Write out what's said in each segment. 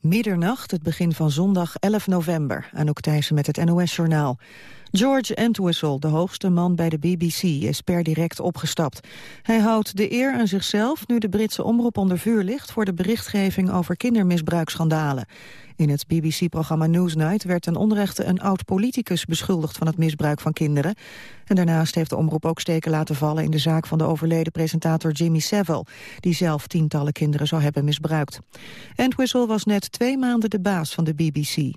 Middernacht, het begin van zondag 11 november. Anouk Thijssen met het NOS-journaal. George Entwistle, de hoogste man bij de BBC, is per direct opgestapt. Hij houdt de eer aan zichzelf nu de Britse omroep onder vuur ligt... voor de berichtgeving over kindermisbruikschandalen. In het BBC-programma Newsnight werd ten onrechte een oud-politicus beschuldigd van het misbruik van kinderen. En daarnaast heeft de omroep ook steken laten vallen in de zaak van de overleden presentator Jimmy Savile, die zelf tientallen kinderen zou hebben misbruikt. Entwistle was net twee maanden de baas van de BBC.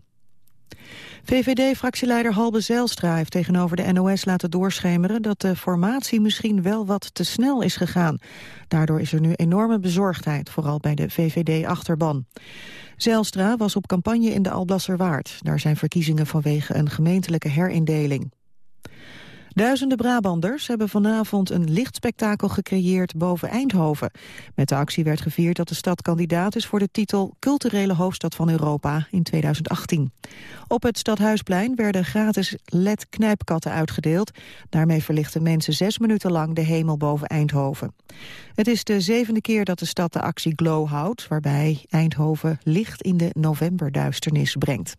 VVD-fractieleider Halbe Zijlstra heeft tegenover de NOS laten doorschemeren dat de formatie misschien wel wat te snel is gegaan. Daardoor is er nu enorme bezorgdheid, vooral bij de VVD-achterban. Zijlstra was op campagne in de Alblasserwaard. Daar zijn verkiezingen vanwege een gemeentelijke herindeling. Duizenden Brabanders hebben vanavond een lichtspektakel gecreëerd boven Eindhoven. Met de actie werd gevierd dat de stad kandidaat is voor de titel Culturele Hoofdstad van Europa in 2018. Op het Stadhuisplein werden gratis LED-knijpkatten uitgedeeld. Daarmee verlichten mensen zes minuten lang de hemel boven Eindhoven. Het is de zevende keer dat de stad de actie Glow houdt... waarbij Eindhoven licht in de novemberduisternis brengt.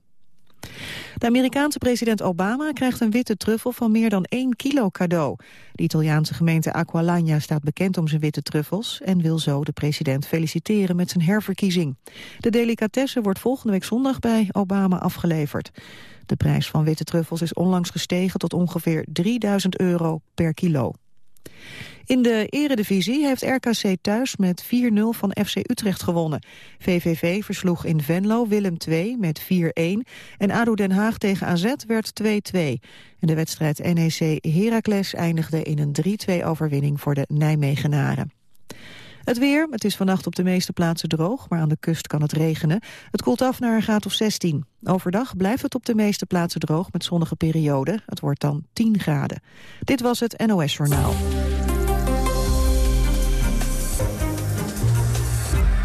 De Amerikaanse president Obama krijgt een witte truffel van meer dan 1 kilo cadeau. De Italiaanse gemeente Aqualagna staat bekend om zijn witte truffels... en wil zo de president feliciteren met zijn herverkiezing. De delicatesse wordt volgende week zondag bij Obama afgeleverd. De prijs van witte truffels is onlangs gestegen tot ongeveer 3000 euro per kilo. In de eredivisie heeft RKC thuis met 4-0 van FC Utrecht gewonnen. VVV versloeg in Venlo Willem II met 4-1 en ADO Den Haag tegen AZ werd 2-2. En de wedstrijd NEC Heracles eindigde in een 3-2 overwinning voor de Nijmegenaren. Het weer, het is vannacht op de meeste plaatsen droog, maar aan de kust kan het regenen. Het koelt af naar een graad of 16. Overdag blijft het op de meeste plaatsen droog met zonnige perioden. Het wordt dan 10 graden. Dit was het NOS Journaal.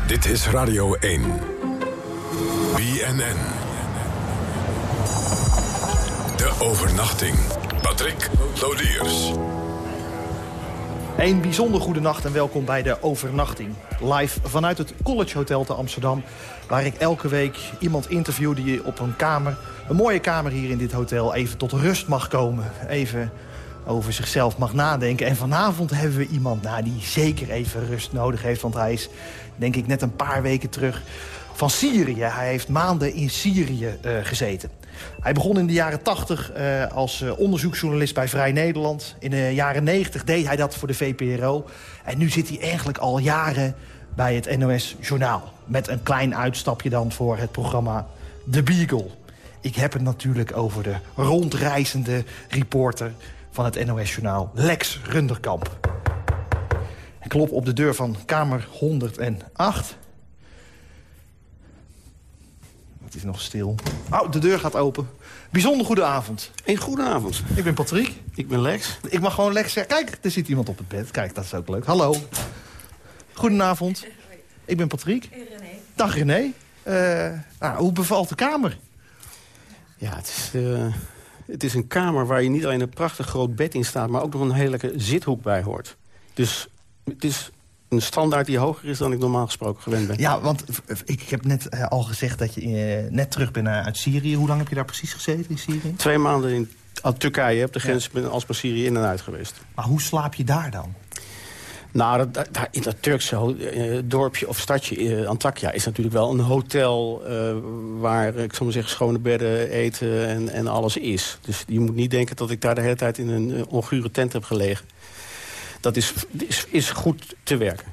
Dit is Radio 1. BNN. De overnachting. Patrick Lodiers. Een bijzonder goede nacht en welkom bij de overnachting. Live vanuit het College Hotel te Amsterdam... waar ik elke week iemand interview die op een kamer... een mooie kamer hier in dit hotel even tot rust mag komen. Even over zichzelf mag nadenken. En vanavond hebben we iemand nou, die zeker even rust nodig heeft... want hij is, denk ik, net een paar weken terug van Syrië. Hij heeft maanden in Syrië uh, gezeten. Hij begon in de jaren 80 uh, als uh, onderzoeksjournalist bij Vrij Nederland. In de jaren 90 deed hij dat voor de VPRO. En nu zit hij eigenlijk al jaren bij het NOS Journaal. Met een klein uitstapje dan voor het programma The Beagle. Ik heb het natuurlijk over de rondreizende reporter van het NOS-journaal Lex Runderkamp. Ik klop op de deur van kamer 108. Het is nog stil. Oh, de deur gaat open. Bijzonder goede avond. Een goede avond. Ik ben Patrick. Ik ben Lex. Ik mag gewoon Lex zeggen. Kijk, er zit iemand op het bed. Kijk, dat is ook leuk. Hallo. Goedenavond. Ik ben Patrick. René. Dag René. Uh, nou, hoe bevalt de kamer? Ja, het is, uh, het is een kamer waar je niet alleen een prachtig groot bed in staat... maar ook nog een hele zithoek bij hoort. Dus het is een standaard die hoger is dan ik normaal gesproken gewend ben. Ja, want ik heb net uh, al gezegd dat je uh, net terug bent uit Syrië. Hoe lang heb je daar precies gezeten in Syrië? Twee maanden in Turkije, op de grens ja. als per Syrië in en uit geweest. Maar hoe slaap je daar dan? Nou, dat, dat, in dat Turkse uh, dorpje of stadje uh, Antakya is natuurlijk wel een hotel... Uh, waar, ik zal maar zeggen, schone bedden, eten en, en alles is. Dus je moet niet denken dat ik daar de hele tijd in een ongure tent heb gelegen. Dat is, is, is goed te werken.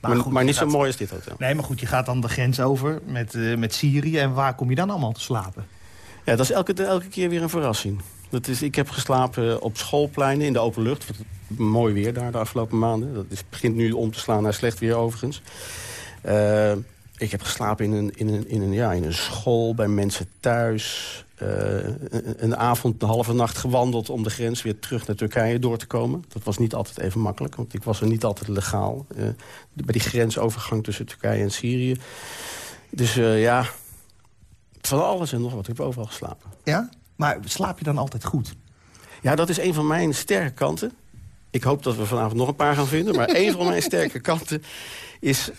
Maar, goed, maar niet gaat... zo mooi als dit hotel. Nee, maar goed, je gaat dan de grens over met, met Syrië. En waar kom je dan allemaal te slapen? Ja, dat is elke, elke keer weer een verrassing. Dat is, ik heb geslapen op schoolpleinen in de open lucht. Mooi weer daar de afgelopen maanden. Dat is, begint nu om te slaan naar slecht weer overigens. Uh, ik heb geslapen in een, in, een, in, een, ja, in een school, bij mensen thuis. Uh, een, avond, een halve nacht gewandeld om de grens weer terug naar Turkije door te komen. Dat was niet altijd even makkelijk, want ik was er niet altijd legaal. Uh, bij die grensovergang tussen Turkije en Syrië. Dus ja, van alles en nog wat. Ik heb overal geslapen. Ja? Maar slaap je dan altijd goed? Ja, dat is een van mijn sterke kanten. Ik hoop dat we vanavond nog een paar gaan vinden. Maar een van mijn sterke kanten is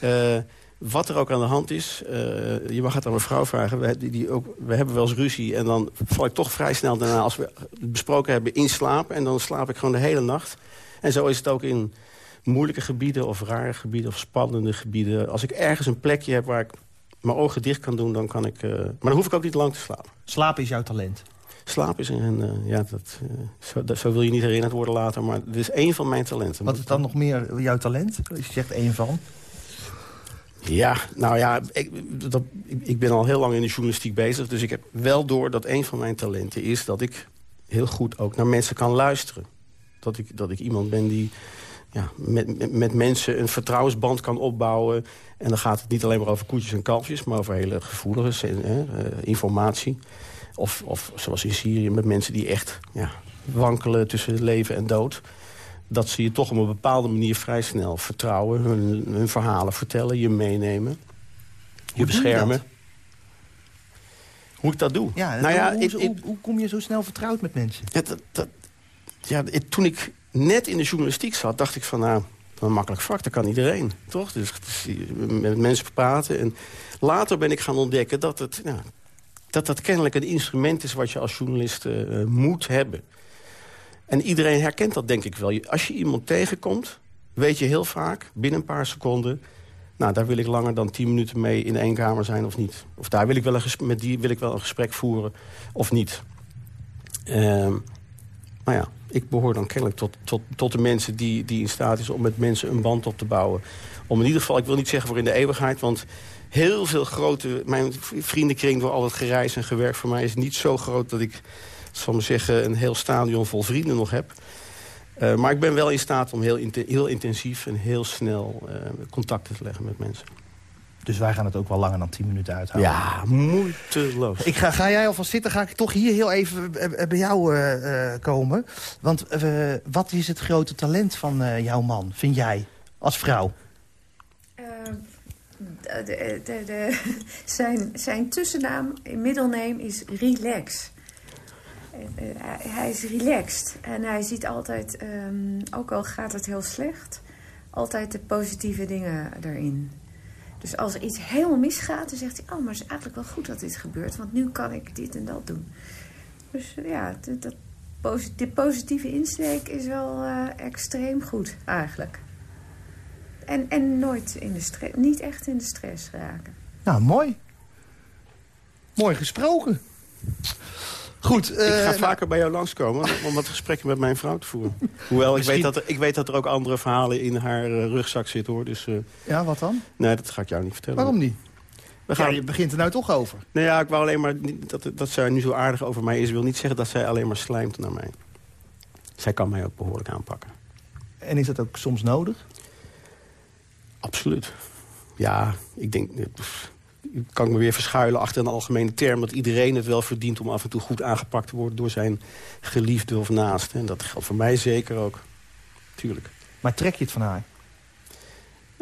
wat er ook aan de hand is, uh, je mag het aan mijn vrouw vragen. We, die, die ook, we hebben wel eens ruzie en dan val ik toch vrij snel daarna... als we het besproken hebben, in slaap. En dan slaap ik gewoon de hele nacht. En zo is het ook in moeilijke gebieden of rare gebieden of spannende gebieden. Als ik ergens een plekje heb waar ik mijn ogen dicht kan doen, dan kan ik... Uh, maar dan hoef ik ook niet lang te slapen. Slaap is jouw talent? Slaap is een... Uh, ja, dat, zo, dat, zo, wil je niet herinnerd worden later, maar het is één van mijn talenten. Wat is dan nog meer jouw talent? Je zegt één van? Ja, nou ja, ik, ik ben al heel lang in de journalistiek bezig... dus ik heb wel door dat een van mijn talenten is... dat ik heel goed ook naar mensen kan luisteren. Dat ik, dat ik iemand ben die ja, met, met mensen een vertrouwensband kan opbouwen. En dan gaat het niet alleen maar over koetjes en kalfjes... maar over hele gevoelige uh, informatie. Of, of zoals in Syrië met mensen die echt ja, wankelen tussen leven en dood dat ze je toch op een bepaalde manier vrij snel vertrouwen. Hun, hun verhalen vertellen, je meenemen. Je beschermen. Hoe ik dat doe? Ja, nou ja, hoe, ik, hoe, hoe, kom je zo snel vertrouwd met mensen? Ja, dat, dat, ja, toen ik net in de journalistiek zat, dacht ik van... nou, een makkelijk vak, dat kan iedereen, toch? Dus, met mensen praten. En later ben ik gaan ontdekken dat het, nou, dat, dat kennelijk een instrument is... wat je als journalist uh, moet hebben. En iedereen herkent dat denk ik wel. Als je iemand tegenkomt, weet je heel vaak, binnen een paar seconden... nou, daar wil ik langer dan tien minuten mee in één kamer zijn of niet. Of daar wil ik wel een met die wil ik wel een gesprek voeren of niet. Uh, maar ja, ik behoor dan kennelijk tot, tot, tot de mensen die, die in staat is... om met mensen een band op te bouwen. Om in ieder geval, ik wil niet zeggen voor in de eeuwigheid... want heel veel grote... Mijn vriendenkring door al het gereis en gewerkt voor mij is niet zo groot... dat ik zal maar zeggen, een heel stadion vol vrienden nog heb. Uh, maar ik ben wel in staat om heel, heel intensief en heel snel uh, contacten te leggen met mensen. Dus wij gaan het ook wel langer dan 10 minuten uithouden. Ja, moeiteloos. Ik ga, ga jij alvast zitten, ga ik toch hier heel even bij jou uh, komen. Want wat is het grote talent van jouw man, vind jij, als vrouw? De, de, de, zijn, zijn tussennaam, middelneem is Relax. Eh, hij is relaxed. En hij ziet altijd, ehm, ook al gaat het heel slecht... altijd de positieve dingen erin. Dus als er iets helemaal misgaat, dan zegt hij... oh, maar het is eigenlijk wel goed dat dit gebeurt... want nu kan ik dit en dat doen. Dus eh, ja, dat, de positieve insteek is wel extreem goed eigenlijk. En, en nooit in de stress, niet echt in de stress raken. Nou, mooi. Mooi gesproken. Goed, ik ga eh, nou- vaker bij jou langskomen om wat gesprekken met mijn vrouw te voeren. Hoewel, ik, weet dat er, ik weet dat er ook andere verhalen in haar uh, rugzak zitten, hoor. Dus, uh, ja, wat dan? Nee, dat ga ik jou niet vertellen. Waarom niet? We gaan... Ja, je begint er nou toch over. Nee, ja, ik wou alleen maar... Dat, dat zij nu zo aardig over mij is... wil niet zeggen dat zij alleen maar slijmt naar mij. Zij kan mij ook behoorlijk aanpakken. En is dat ook soms nodig? Absoluut. Ja, ik denk kan ik me weer verschuilen achter een algemene term... dat iedereen het wel verdient om af en toe goed aangepakt te worden... door zijn geliefde of naast. En dat geldt voor mij zeker ook. Tuurlijk. Maar trek je het van haar?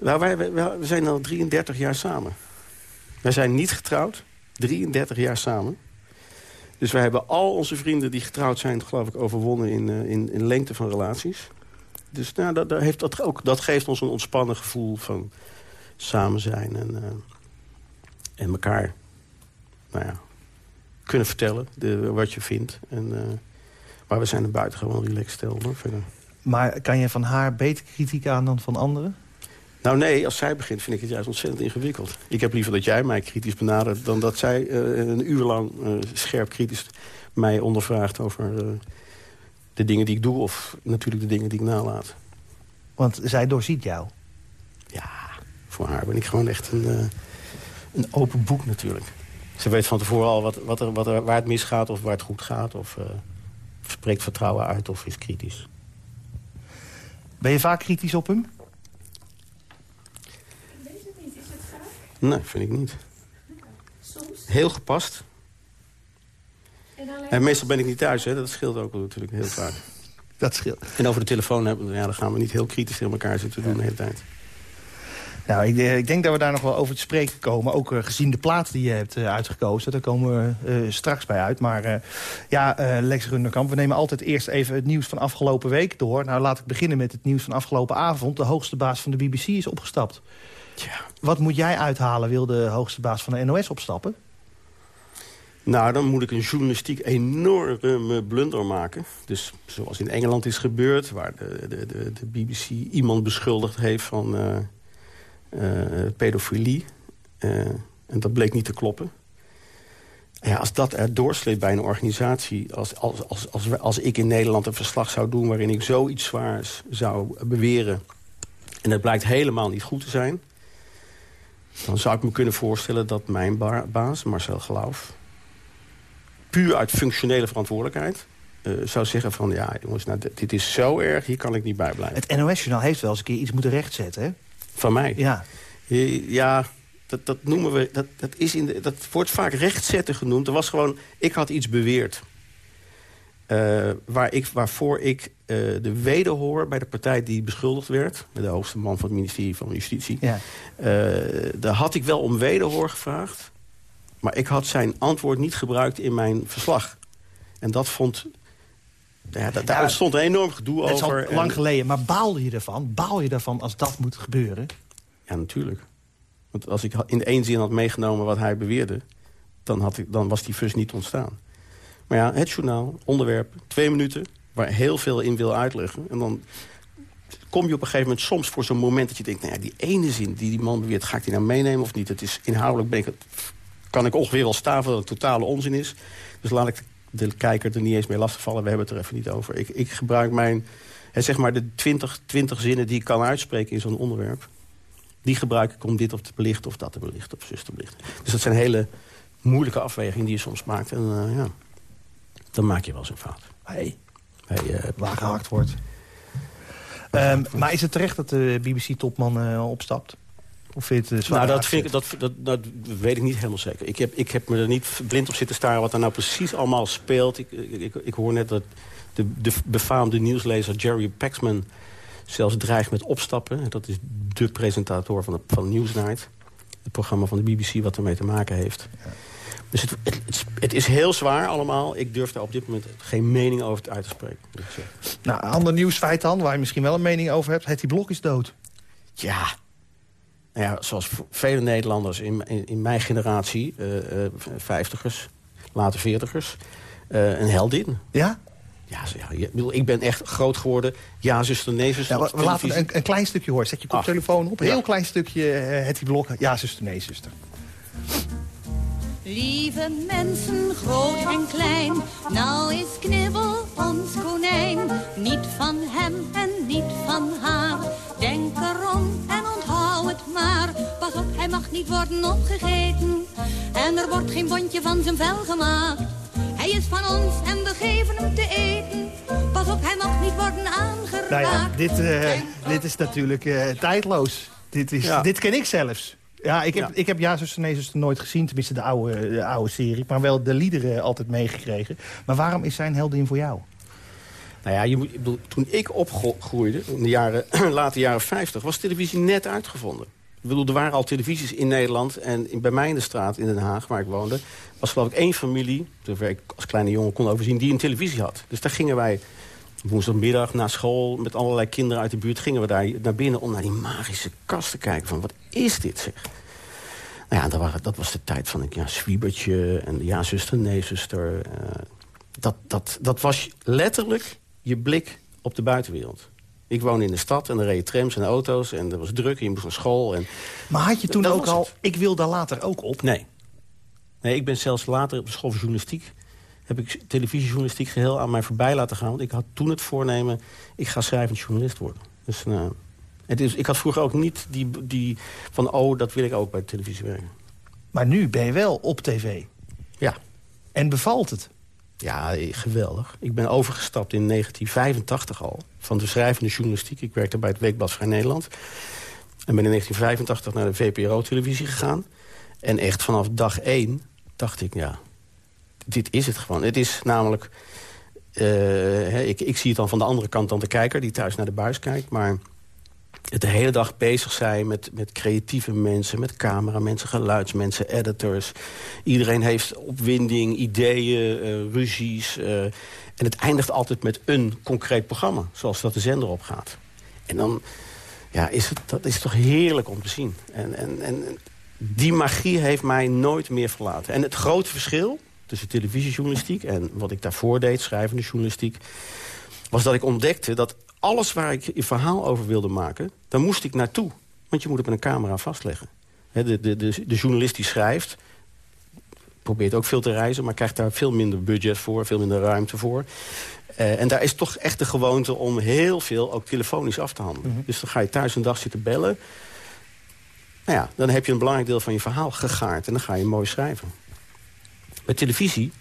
Nou, wij, wij, we zijn al 33 jaar samen. Wij zijn niet getrouwd. 33 jaar samen. Dus wij hebben al onze vrienden die getrouwd zijn... geloof ik, overwonnen in, uh, in, in lengte van relaties. Dus nou, dat, dat, heeft dat, ook, dat geeft ons een ontspannen gevoel van samen zijn. En, uh, en elkaar nou ja, kunnen vertellen de, wat je vindt. En, uh, maar we zijn er buiten gewoon relaxed stel. Hoor, verder. Maar kan je van haar beter kritiek aan dan van anderen? Nou nee, als zij begint vind ik het juist ontzettend ingewikkeld. Ik heb liever dat jij mij kritisch benadert... dan dat zij uh, een uur lang uh, scherp kritisch mij ondervraagt over de dingen die ik doe... of natuurlijk de dingen die ik nalaat. Want zij doorziet jou? Ja, voor haar ben ik gewoon echt een een open boek natuurlijk. Ze weet van tevoren al wat, wat er, wat er, waar het misgaat of waar het goed gaat. Of uh, spreekt vertrouwen uit of is kritisch. Ben je vaak kritisch op hem? Weet het niet. Is het vaak? Nee, vind ik niet. Soms? Heel gepast. En, en meestal ben ik niet thuis, hè. dat scheelt ook natuurlijk heel vaak. Dat scheelt. En over de telefoon hebben, ja, dan gaan we niet heel kritisch tegen elkaar zitten doen de hele tijd. Nou, ik, ik, denk dat we daar nog wel over te spreken komen. Ook uh, gezien de plaat die je hebt uh, uitgekozen. Daar komen we uh, straks bij uit. Maar ja, Lex Runderkamp, we nemen altijd eerst even het nieuws van afgelopen week door. Nou, laat ik beginnen met het nieuws van afgelopen avond. De hoogste baas van de BBC is opgestapt. Tja. Wat moet jij uithalen? Wil de hoogste baas van de NOS opstappen? Nou, dan moet ik een journalistiek enorme blunder maken. Dus zoals in Engeland is gebeurd... waar de, de, de, de BBC iemand beschuldigd heeft van pedofilie. Uh, en dat bleek niet te kloppen. Ja, als dat er doorsleept bij een organisatie... Als, als, als, als, als ik in Nederland een verslag zou doen... waarin ik zoiets zwaars zou beweren... en het blijkt helemaal niet goed te zijn... dan zou ik me kunnen voorstellen dat mijn baas, Marcel Geloof puur uit functionele verantwoordelijkheid... Uh, zou zeggen van, ja jongens, nou, dit is zo erg, hier kan ik niet bij blijven. Het NOS-journaal heeft wel eens een keer iets moeten rechtzetten, hè? Van mij? Ja. Ja, dat, dat noemen we, dat, dat, is in de, dat wordt vaak rechtzetten genoemd. Er was gewoon, ik had iets beweerd. Uh, waar ik, waarvoor ik uh, de wederhoor bij de partij die beschuldigd werd... de hoogste man van het ministerie van Justitie... Ja. daar had ik wel om wederhoor gevraagd. Maar ik had zijn antwoord niet gebruikt in mijn verslag. En dat vond... Ja, daar ontstond een enorm gedoe over. Het is al lang geleden, maar baal je ervan? Baal je ervan als dat moet gebeuren? Ja, natuurlijk. Want als ik in één zin had meegenomen wat hij beweerde... dan, had ik, dan was die fus niet ontstaan. Maar ja, het journaal, onderwerp, twee minuten... waar heel veel in wil uitleggen. En dan kom je op een gegeven moment soms voor zo'n moment... dat je denkt, nou ja, die ene zin die die man beweert... ga ik die nou meenemen of niet? Het is inhoudelijk ben ik het kan ik ongeveer wel staven dat het totale onzin is. Dus laat ik de kijker er niet eens mee lastigvallen. We hebben het er even niet over. Ik, ik gebruik mijn, zeg maar de 20, 20 zinnen die ik kan uitspreken in zo'n onderwerp. Die gebruik ik om dit op te belichten of dat te belichten of zus te belichten. Dus dat zijn hele moeilijke afwegingen die je soms maakt. En uh, ja, dan maak je wel zo'n fout. Hey. Hey, uh, Waar gehakt wordt. Um, maar is het terecht dat de BBC-topman uh, opstapt? Of vind je het nou, dat, vind ik, dat, dat, dat, weet ik niet helemaal zeker. Ik heb, ik heb me er niet blind op zitten staren wat er nou precies allemaal speelt. Ik, ik, ik hoor net dat de, de befaamde nieuwslezer Jerry Paxman zelfs dreigt met opstappen. Dat is de presentator van, de, van Newsnight. Het programma van de BBC wat ermee te maken heeft. Ja. Dus het, het, het, is heel zwaar allemaal. Ik durf daar op dit moment geen mening over uit te spreken. Nou, ander nieuwsfeit dan, waar je misschien wel een mening over hebt. Het die blok is dood. Ja, nou ja, zoals vele Nederlanders in, in, in mijn generatie, uh, uh, vijftigers, later veertigers, uh, een heldin. Ja? Ja, ja ik ben echt groot geworden. Ja, zuster, nee, zuster. Ja, we laten een, een, klein stukje horen. Zet je koptelefoon op. Heel klein stukje uh, het blok. Ja, zuster, nee, zuster. Lieve mensen, groot en klein, nou is knibbel ons konijn. Niet van hem en niet van haar. Denk erom en onthoud het maar. Pas op, hij mag niet worden opgegeten. En er wordt geen bondje van zijn vel gemaakt. Hij is van ons en we geven hem te eten. Pas op, hij mag niet worden aangeraakt. Nou ja, dit, uh, dit is natuurlijk uh, tijdloos. Dit, is, ja. dit ken ik zelfs. Ja, ik heb, ja. ik heb Ja, zuster, nee, zuster nooit gezien. Tenminste, de oude, de oude serie. Maar wel de liederen altijd meegekregen. Maar waarom is zijn heldin voor jou? Nou ja, je moet, ik bedoel, toen ik opgroeide, in de jaren, late jaren 50... was televisie net uitgevonden. Ik bedoel, er waren al televisies in Nederland. En in, bij mij in de straat in Den Haag, waar ik woonde... was geloof ik één familie, zover ik als kleine jongen kon overzien... die een televisie had. Dus daar gingen wij woensdagmiddag na school... met allerlei kinderen uit de buurt gingen we daar naar binnen... om naar die magische kast te kijken van wat is dit zeg. Nou ja, dat, waren, dat was de tijd van ja, Zwiebertje en ja, zuster, nee, zuster. Uh, dat, dat, dat was letterlijk je blik op de buitenwereld. Ik woonde in de stad en er reden trams en auto's en er was druk en je moest naar school. En... Maar had je toen ook al, ik wil daar later ook op? Nee. Nee, ik ben zelfs later op de school voor journalistiek heb ik televisiejournalistiek geheel aan mij voorbij laten gaan. Want ik had toen het voornemen, ik ga schrijvend journalist worden. Dus nou, het is, ik had vroeger ook niet die, die van, oh, dat wil ik ook bij de televisie werken. Maar nu ben je wel op tv. Ja. En bevalt het? Ja, geweldig. Ik ben overgestapt in 1985 al. Van de schrijvende journalistiek. Ik werkte bij het Weekblad Vrij Nederland. En ben in 1985 naar de VPRO-televisie gegaan. En echt vanaf dag één dacht ik, ja, dit is het gewoon. Het is namelijk... Uh, ik, ik zie het dan van de andere kant dan de kijker... die thuis naar de buis kijkt, maar het de hele dag bezig zijn met, met creatieve mensen... met cameramensen, geluidsmensen, editors. Iedereen heeft opwinding, ideeën, uh, ruzies. Uh, en het eindigt altijd met een concreet programma... zoals dat de zender op gaat. En dan Ja, is het, dat is toch heerlijk om te zien. En, en, en die magie heeft mij nooit meer verlaten. En het grote verschil tussen televisiejournalistiek... en wat ik daarvoor deed, schrijvende journalistiek... was dat ik ontdekte dat alles waar ik een verhaal over wilde maken... daar moest ik naartoe. Want je moet het met een camera vastleggen. de, de, de, de journalist die schrijft probeert ook veel te reizen... maar krijgt daar veel minder budget voor, veel minder ruimte voor. Uh, en daar is toch echt de gewoonte om heel veel ook telefonisch af te handelen. Mhm. Dus dan ga je thuis een dag zitten bellen. Nou ja, dan heb je een belangrijk deel van je verhaal gegaard. En dan ga je mooi schrijven. Bij televisie,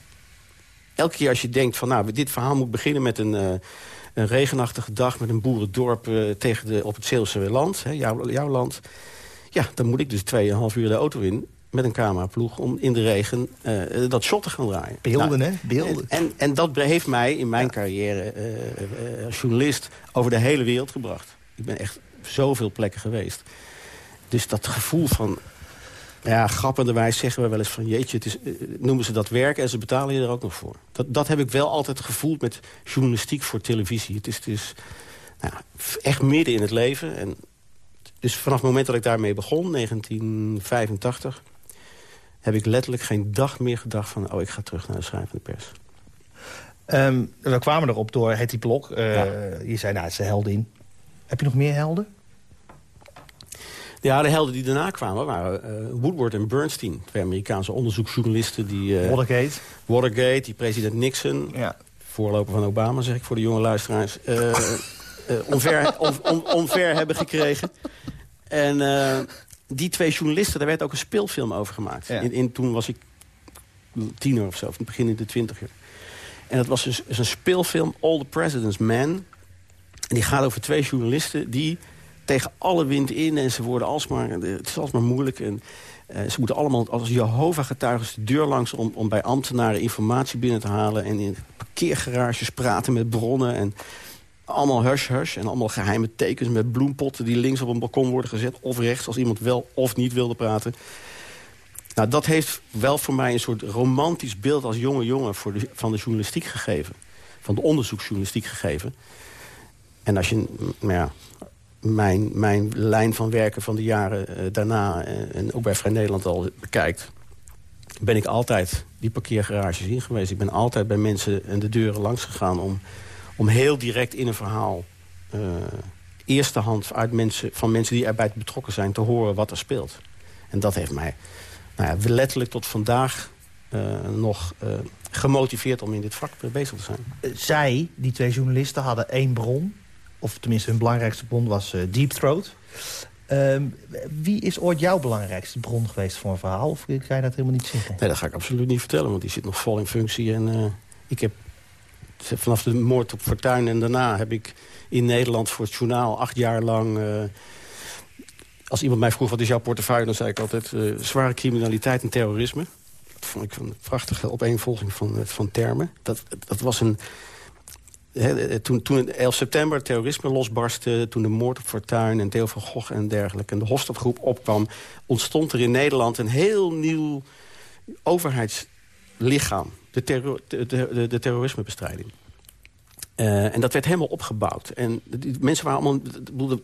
elke keer als je denkt van... nou, dit verhaal moet beginnen met een, uh, een regenachtige dag... met een boerendorp uh, tegen de, op het Zeelse land, hè, jouw, jouw land... ja, dan moet ik dus 2,5 uur de auto in met een cameraploeg om in de regen uh, dat shot te gaan draaien. Beelden, nou, hè? Beelden. En, en, dat heeft mij in mijn carrière uh, als journalist over de hele wereld gebracht. Ik ben echt zoveel plekken geweest. Dus dat gevoel van... Ja, grappenderwijs zeggen we wel eens van... jeetje, het is, noemen ze dat werk en ze betalen je er ook nog voor. Dat, dat heb ik wel altijd gevoeld met journalistiek voor televisie. Het is, het is nou, echt midden in het leven. En dus vanaf het moment dat ik daarmee begon, 1985 heb ik letterlijk geen dag meer gedacht van... oh, ik ga terug naar de schrijvende pers. Um, we kwamen erop door Hetty Blok. Uh, Je zei, nou, het is een heldin. Heb je nog meer helden? Ja, de helden die daarna kwamen waren uh, Woodward en Bernstein. Twee Amerikaanse onderzoeksjournalisten. Die, uh, Watergate. Watergate, die president Nixon. Ja. Voorloper van Obama, zeg ik voor de jonge luisteraars. Uh, onver, on, on, onver hebben gekregen. En die twee journalisten, daar werd ook een speelfilm over gemaakt. In, in, toen was ik tiener of zo, of begin in de twintiger. En dat was dus een speelfilm, All the President's Men. En die gaat over twee journalisten die tegen alle wind in... en ze worden alsmaar, het is alsmaar moeilijk... En, uh, ze moeten allemaal als Jehovah-getuigen de deur langs... Om, om bij ambtenaren informatie binnen te halen... en in parkeergarages praten met bronnen... en allemaal hush-hush en allemaal geheime tekens met bloempotten... die links op een balkon worden gezet of rechts... als iemand wel of niet wilde praten. Nou, dat heeft wel voor mij een soort romantisch beeld als jonge jongen... Voor van de journalistiek gegeven. Van de onderzoeksjournalistiek gegeven. En als je nou ja, mijn, mijn lijn van werken van de jaren uh, daarna... Uh, en ook bij Vrij Nederland al bekijkt... ben ik altijd die parkeergarages in geweest. Ik ben altijd bij mensen en de deuren langs gegaan... om om heel direct in een verhaal... Uh, eerste hand uit mensen, van mensen die erbij betrokken zijn... te horen wat er speelt. En dat heeft mij nou ja, letterlijk tot vandaag nog gemotiveerd om in dit vak bezig te zijn. Zij, die twee journalisten, hadden één bron. Of tenminste hun belangrijkste bron was Deep Throat. Uh, wie is ooit jouw belangrijkste bron geweest voor een verhaal? Of kan je dat helemaal niet zeggen? Nee, dat ga ik absoluut niet vertellen, want die zit nog vol in functie. En ik heb vanaf de moord op Fortuyn en daarna heb ik in Nederland voor het journaal acht jaar lang... Uh, als iemand mij vroeg wat is jouw portefeuille, dan zei ik altijd zware criminaliteit en terrorisme. Dat vond ik een prachtige opeenvolging van, van termen. Dat, dat was een... He, toen, toen 11 september terrorisme losbarstte... toen de moord op Fortuyn en Theo van Gogh en dergelijke... en de Hofstadgroep opkwam... ontstond er in Nederland een heel nieuw overheidslichaam de, de, de, terrorismebestrijding. Uh, en dat werd helemaal opgebouwd. En mensen waren allemaal...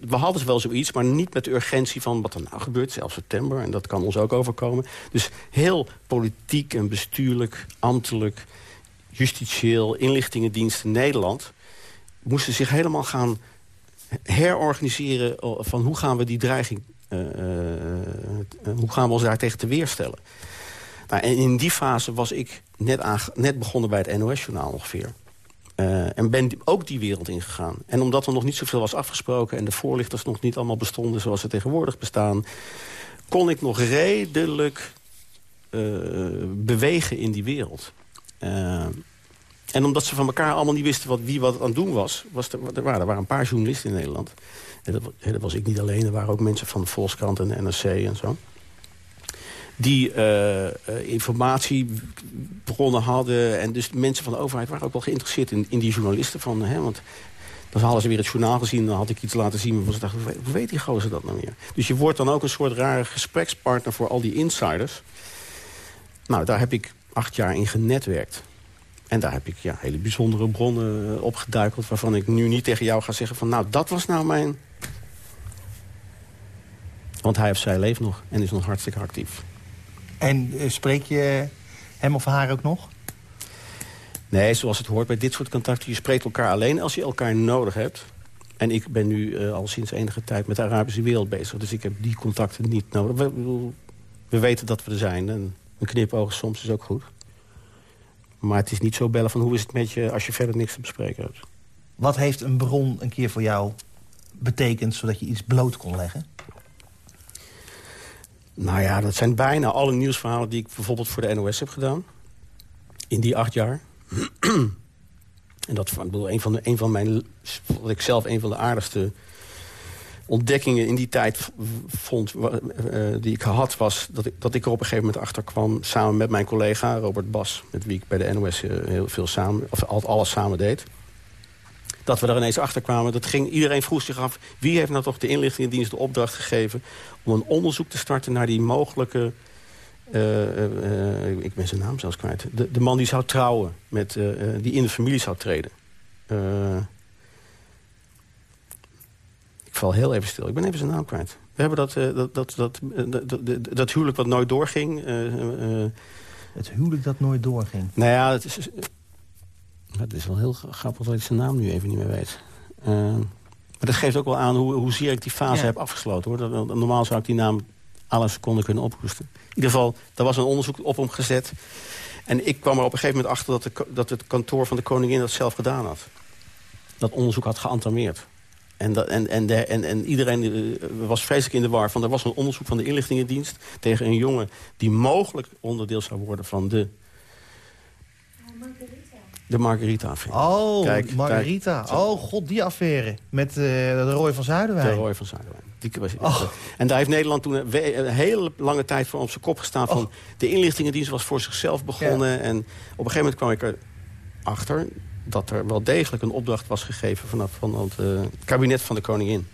We hadden wel zoiets, maar niet met de urgentie van wat er nou gebeurt. Zelfs september, en dat kan ons ook overkomen. Dus heel politiek en bestuurlijk, ambtelijk, justitieel... inlichtingendiensten Nederland... moesten zich helemaal gaan herorganiseren... van hoe gaan we die dreiging... Uh, uh, hoe gaan we ons daar tegen te weerstellen. Nou, en in die fase was ik net, net begonnen bij het NOS-journaal ongeveer. En ben ook die wereld ingegaan. En omdat er nog niet zoveel was afgesproken... en de voorlichters nog niet allemaal bestonden zoals ze tegenwoordig bestaan... kon ik nog redelijk bewegen in die wereld. Uh, en omdat ze van elkaar allemaal niet wisten wat, wie wat aan het doen was... was er, er, waren, er waren een paar journalisten in Nederland. En dat, was ik niet alleen, er waren ook mensen van de Volkskrant en de NRC en zo die uh, informatiebronnen hadden. En dus mensen van de overheid waren ook wel geïnteresseerd in, die journalisten. Van, hè, want dan hadden ze weer het journaal gezien. Dan had ik iets laten zien waarvan ze dachten, hoe weet die gozer dat nou meer? Dus je wordt dan ook een soort rare gesprekspartner voor al die insiders. Nou, daar heb ik acht jaar in genetwerkt. En daar heb ik ja, hele bijzondere bronnen opgeduikeld... waarvan ik nu niet tegen jou ga zeggen van... nou, dat was nou mijn Want hij of zij leeft nog en is nog hartstikke actief. En eh, spreek je hem of haar ook nog? Nee, zoals het hoort bij dit soort contacten. Je spreekt elkaar alleen als je elkaar nodig hebt. En ik ben nu eh, al sinds enige tijd met de Arabische wereld bezig. Dus ik heb die contacten niet nodig. We, we- we weten dat we er zijn. En een knipoog soms is ook goed. Maar het is niet zo bellen van hoe is het met je... als je verder niks te bespreken hebt. Wat heeft een bron een keer voor jou betekend... zodat je iets bloot kon leggen? Nou ja, dat zijn bijna alle nieuwsverhalen die ik bijvoorbeeld voor de NOS heb gedaan. In die acht jaar. en dat ik bedoel, een van, de, een van mijn, wat ik zelf een van de aardigste ontdekkingen in die tijd vond, wa- eh, die ik had, was dat ik, dat ik er op een gegeven moment achter kwam... samen met mijn collega Robert Bas, met wie ik bij de NOS eh, heel veel samen, of al- alles samen deed dat we er ineens achter kwamen. Dat ging, iedereen vroeg zich af, wie heeft nou toch de inlichtingendienst de opdracht gegeven... om een onderzoek te starten naar die mogelijke... eh, eh, eh, ik ben zijn naam zelfs kwijt. De, de man die zou trouwen, met, eh, eh, die in de familie zou treden. Ik val heel even stil. Ik ben even zijn naam kwijt. We hebben dat, eh, dat, dat, dat, dat, dat, dat huwelijk wat nooit doorging. eh, Het huwelijk dat nooit doorging. nou ja, het is, het is wel heel grappig dat ik zijn naam nu even niet meer weet. Maar dat geeft ook wel aan hoe, hoezeer ik die fase Ja. heb afgesloten. Hoor. Dat- normaal zou ik die naam alle seconde kunnen ophoesten. In ieder geval, er was een onderzoek op hem gezet. En ik kwam er op een gegeven moment achter dat, de, dat het kantoor van de koningin dat zelf gedaan had. Dat onderzoek had geantameerd. En, dat, en, en, de, en, en iedereen eh, was vreselijk in de war. Van, er was een onderzoek van de inlichtingendienst tegen een jongen... die mogelijk onderdeel zou worden van de... De Margarita-affaire. Oh, Kijk, Margarita. daar- Oh, god, die affaire. Met eh, de Roy van Zuiderwijn. De Roy van Zuiderwijn. Die was, Oh. En daar heeft Nederland toen een hele lange tijd voor op zijn kop gestaan. Van Oh. De inlichtingendienst was voor zichzelf begonnen. En op een gegeven moment kwam ik erachter dat er wel degelijk een opdracht was gegeven... vanaf van het eh, kabinet van de koningin.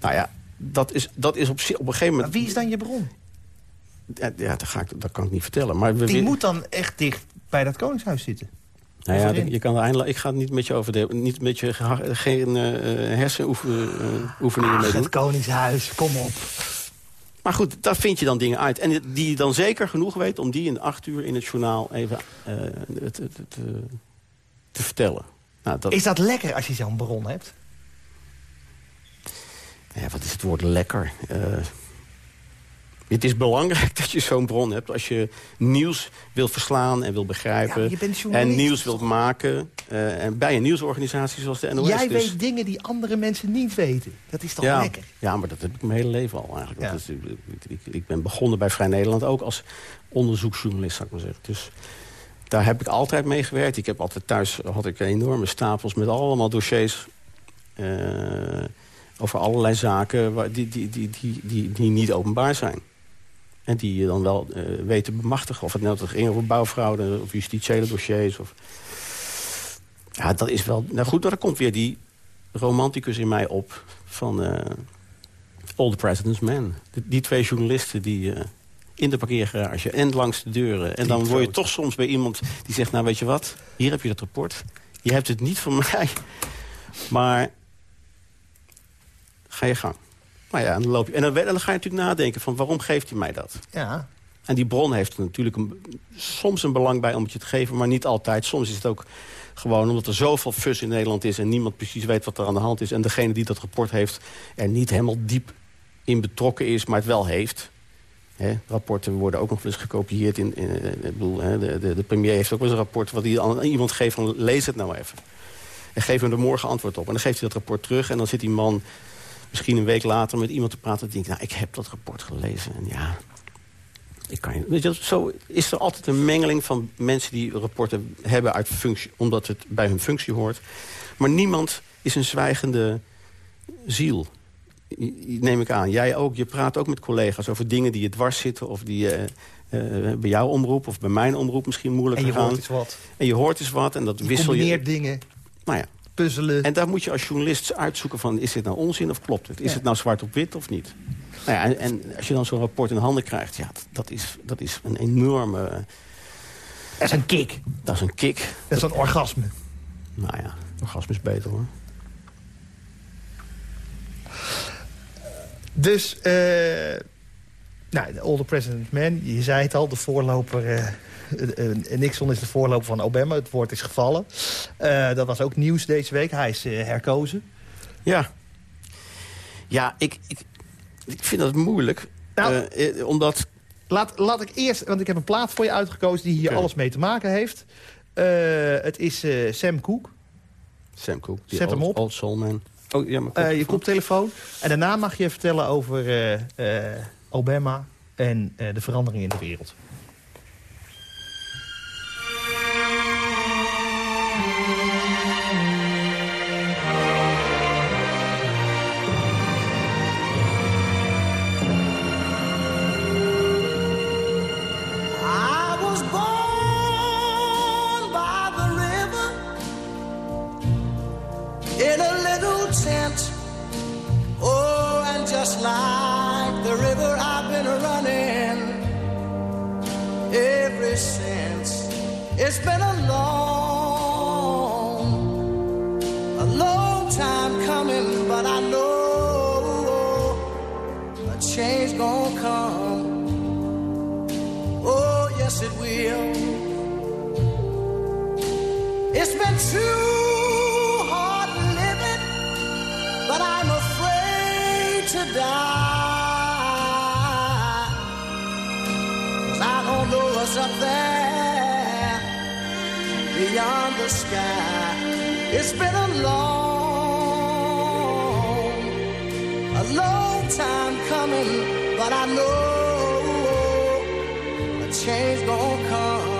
Nou ja, dat is, dat is op, op een gegeven Maar moment... wie is dan je bron? Ja, ja, dat, ga ik, dat kan ik niet vertellen. Maar we Die moet dan echt dicht bij dat koningshuis zitten. Nou ja, je kan eindelijk, ik ga het niet met je over de, niet met je geen eh hersenoefeningen mee Ach, doen. het koningshuis, kom op. Maar goed, daar vind je dan dingen uit. En die je dan zeker genoeg weet om die in acht uur in het journaal even eh, te, te, te, te vertellen. Nou, dat, Is dat lekker als je zo'n bron hebt? ja, wat is het woord lekker? Eh, het is belangrijk dat je zo'n bron hebt als je nieuws wil verslaan en wil begrijpen. en nieuws wilt maken. eh, en bij een nieuwsorganisatie zoals de NOS. Jij dus- weet dingen die andere mensen niet weten. Dat is toch ja, lekker? Ja, maar dat heb ik mijn hele leven al eigenlijk. Ja. Is, ik, ik ben begonnen bij Vrij Nederland ook als onderzoeksjournalist, zou ik maar zeggen. Dus daar heb ik altijd mee gewerkt. Ik heb altijd thuis had ik enorme stapels met allemaal dossiers... eh, over allerlei zaken waar, die, die, die, die, die, die niet openbaar zijn. En die je dan wel eh weet te bemachtigen. Of het nou ging over bouwfraude of justitiële dossiers. Of... Ja, dat is wel... Nou goed, maar er komt weer die romanticus in mij op van eh All the President's Men. Die, twee journalisten die eh, in de parkeergarage en langs de deuren. En dan word je toch soms bij iemand die zegt... nou, weet je wat, hier heb je dat rapport. Je hebt het niet van mij, maar ga je gang. Nou ja, en dan, loop je, en dan, en dan ga je natuurlijk nadenken van waarom geeft hij mij dat? Ja. En die bron heeft er natuurlijk een, soms een belang bij om het je te geven... maar niet altijd. Soms is het ook gewoon omdat er zoveel fus in Nederland is... en niemand precies weet wat er aan de hand is... en degene die dat rapport heeft er niet helemaal diep in betrokken is... maar het wel heeft. Rapporten worden ook nog eens gekopieerd. In, in- ik bedoel, de, de, de premier heeft ook wel eens een rapport... wat hij aan iemand geeft van lees het nou even. En geef hem er morgen antwoord op. En dan geeft hij dat rapport terug en dan zit die man... misschien een week later met iemand te praten... en denkt, nou, ik heb dat rapport gelezen. En ja, ik kan je, weet je, zo is er altijd een mengeling van mensen die rapporten hebben uit functie, omdat het bij hun functie hoort. Maar niemand is een zwijgende ziel. Neem ik aan. Jij ook. Je praat ook met collega's over dingen die je dwars zitten... of die eh, eh, bij jouw omroep of bij mijn omroep misschien moeilijk En je gaan. hoort eens wat. En je hoort eens wat en dat Je wissel je. combineert dingen, Nou ja. puzzelen. En daar moet je als journalist uitzoeken van... is dit nou onzin of klopt het? Is Ja. het nou zwart op wit of niet? Nou ja, en, en als je dan zo'n rapport in handen krijgt... ja, dat is, dat is een enorme... Dat is een kick. Dat is een kick. Dat is een orgasme. Nou ja, orgasme is beter hoor. Dus, uh, nou, de older president man, je zei het al, de voorloper... Uh, Nixon is de voorloper van Obama, het woord is gevallen. dat was ook nieuws deze week, hij is herkozen. Ja, ja ik, ik, ik vind dat moeilijk. Nou, omdat... Laat, laat ik eerst, want ik heb een plaat voor je uitgekozen... die hier alles mee te maken heeft. het is Sam Cooke. Sam Cooke. Zet hem op. Old Soul Man. Oh, ja, uh, je koptelefoon. En daarna mag je vertellen over uh, uh, Obama en de veranderingen in de wereld. It's been a long, a long time coming, but I know a change gonna come. Oh, yes, it will. It's been too up there beyond the sky. It's been a long, a long time coming, but I know a change gonna come.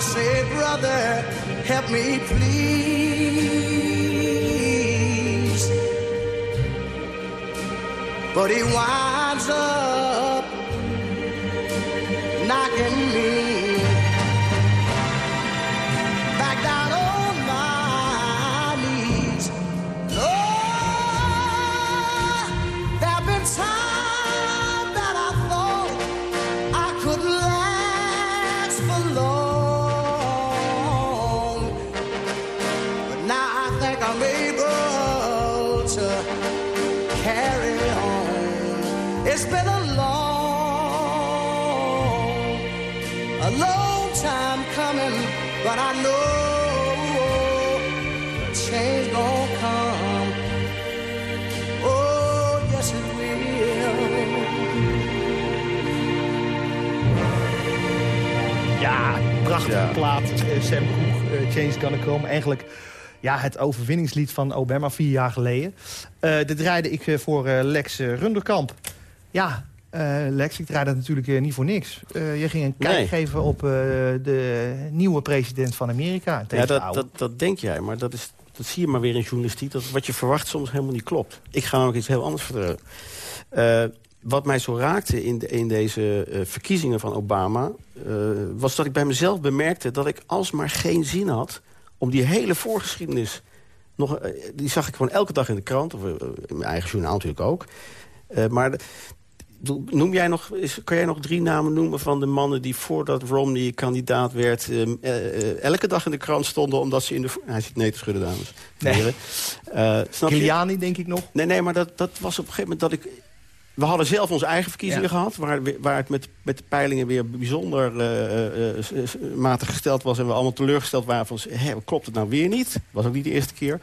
Say, brother, help me please. But he winds up It's been a long, a long time coming, but I know a change gonna come. Oh, yes, it will. Ja, prachtige Ja. plaat. eh, Sam Cooke, eh, Change Gonna Come. Eigenlijk ja, het overwinningslied van Obama vier jaar geleden. Eh dit draaide ik voor Lex Runderkamp. Ja, eh, Lex, ik draaide dat natuurlijk eh, niet voor niks. Eh, je ging een kijk Nee. geven op de nieuwe president van Amerika. Ja, dat, dat, dat denk jij, maar dat, is, dat zie je maar weer in journalistiek. Dat wat je verwacht soms helemaal niet klopt. Ik ga ook iets heel anders vertellen. Wat mij zo raakte in, de- in deze verkiezingen van Obama... was dat ik bij mezelf bemerkte dat ik alsmaar geen zin had... om die hele voorgeschiedenis... Nog, die zag ik gewoon elke dag in de krant, of in mijn eigen journaal natuurlijk ook. Maar Noem jij nog, is, kan jij nog drie namen noemen van de mannen die voordat Romney kandidaat werd... eh, eh, eh, elke dag in de krant stonden omdat ze in de... Hij zit nee te schudden, dames. Nee. Eh, je? Giuliani, denk ik nog. Nee, nee, maar dat, dat was op een gegeven moment dat ik... We hadden zelf onze eigen verkiezingen Ja. gehad... Waar, waar het met, met de peilingen weer bijzonder matig gesteld was... en we allemaal teleurgesteld waren van... Hé, klopt het nou weer niet? was ook niet de eerste keer.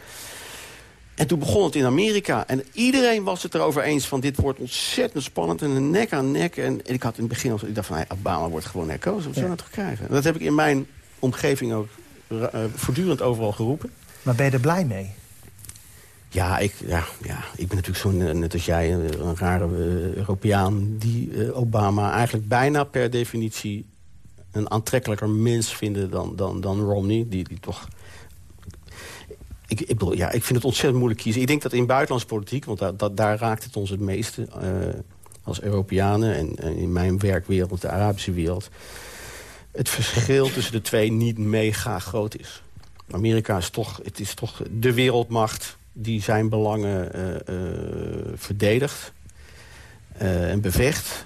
En toen begon het in Amerika. En iedereen was het erover eens van... dit wordt ontzettend spannend en een nek aan nek. En, en ik had in het begin... al- Ik dacht van, hey, Obama wordt gewoon herkozen. Wat zullen we nou toch krijgen? En dat heb ik in mijn omgeving ook eh, voortdurend overal geroepen. Maar ben je er blij mee? Ja, ik, ja, ja, ik ben natuurlijk zo net als jij een rare uh, Europeaan... die uh, Obama eigenlijk bijna per definitie een aantrekkelijker mens vinden dan, dan, dan Romney. Die, die toch... Ik, ik, bedoel, ja, ik vind het ontzettend moeilijk kiezen. Ik denk dat in buitenlandse politiek, want da, da, daar raakt het ons het meeste... Uh, als Europeanen en, in mijn werkwereld, de Arabische wereld... het verschil tussen de twee niet mega groot is. Amerika is toch, het is toch de wereldmacht die zijn belangen uh, uh, verdedigt en bevecht.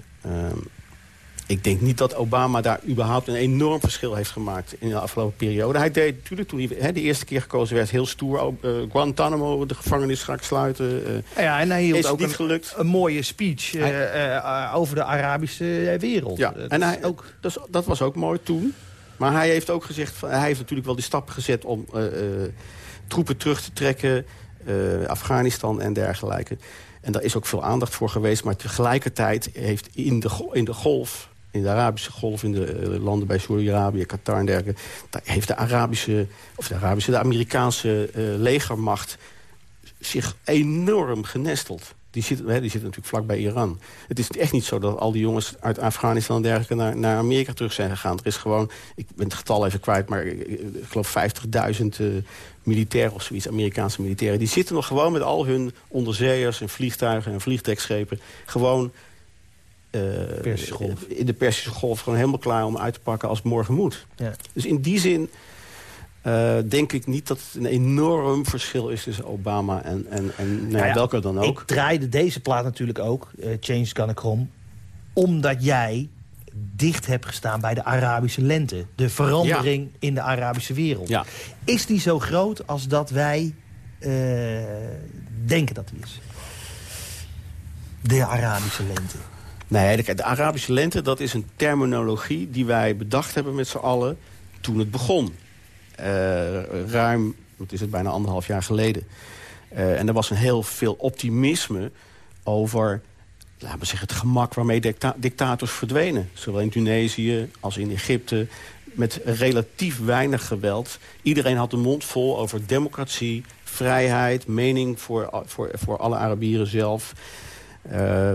Ik denk niet dat Obama daar überhaupt een enorm verschil heeft gemaakt in de afgelopen periode. Hij deed natuurlijk toen hij de eerste keer gekozen werd heel stoer. Uh, Guantanamo, de gevangenis ga ik sluiten. Uh, ja, en hij hield is ook niet een, gelukt. een mooie speech hij, over de Arabische wereld. Ja, en hij, ook... dat, dat, was ook mooi toen. Maar hij heeft ook gezegd, hij heeft natuurlijk wel die stappen gezet om troepen terug te trekken. Afghanistan en dergelijke. En daar is ook veel aandacht voor geweest. Maar tegelijkertijd heeft in de, in de golf in de Arabische golf, in de uh, landen bij Saudi-Arabië, Qatar en dergelijke... daar heeft de Arabische, of de Arabische, de Amerikaanse uh, legermacht zich enorm genesteld. Die zitten, hè, die zitten natuurlijk vlak bij Iran. Het is echt niet zo dat al die jongens uit Afghanistan en dergelijke naar, naar Amerika terug zijn gegaan. Er is gewoon, ik ben het getal even kwijt, maar ik, ik geloof 50.000 uh, militairen of zoiets, Amerikaanse militairen. Die zitten nog gewoon met al hun onderzeeërs en vliegtuigen en vliegdekschepen gewoon uh, golf. in de Persische golf gewoon helemaal klaar om uit te pakken als het morgen moet. Ja. Dus in die zin uh, denk ik niet dat het een enorm verschil is tussen Obama en, en, en nou Nou ja, welke dan ook. Ik draaide deze plaat natuurlijk ook, uh, Change Gonna Come... omdat jij dicht hebt gestaan bij de Arabische lente. De verandering in de Arabische wereld. Is die zo groot als dat wij denken dat die is? De Arabische lente. Nee, de, de, Arabische lente dat is een terminologie die wij bedacht hebben met z'n allen toen het begon. Uh, ruim, wat is het, bijna anderhalf jaar geleden. Uh, en er was een heel veel optimisme over laten we zeggen, het gemak waarmee dicta dictators verdwenen. Zowel in Tunesië als in Egypte. Met relatief weinig geweld. Iedereen had de mond vol over democratie, vrijheid, mening voor, voor, voor alle Arabieren zelf. Uh,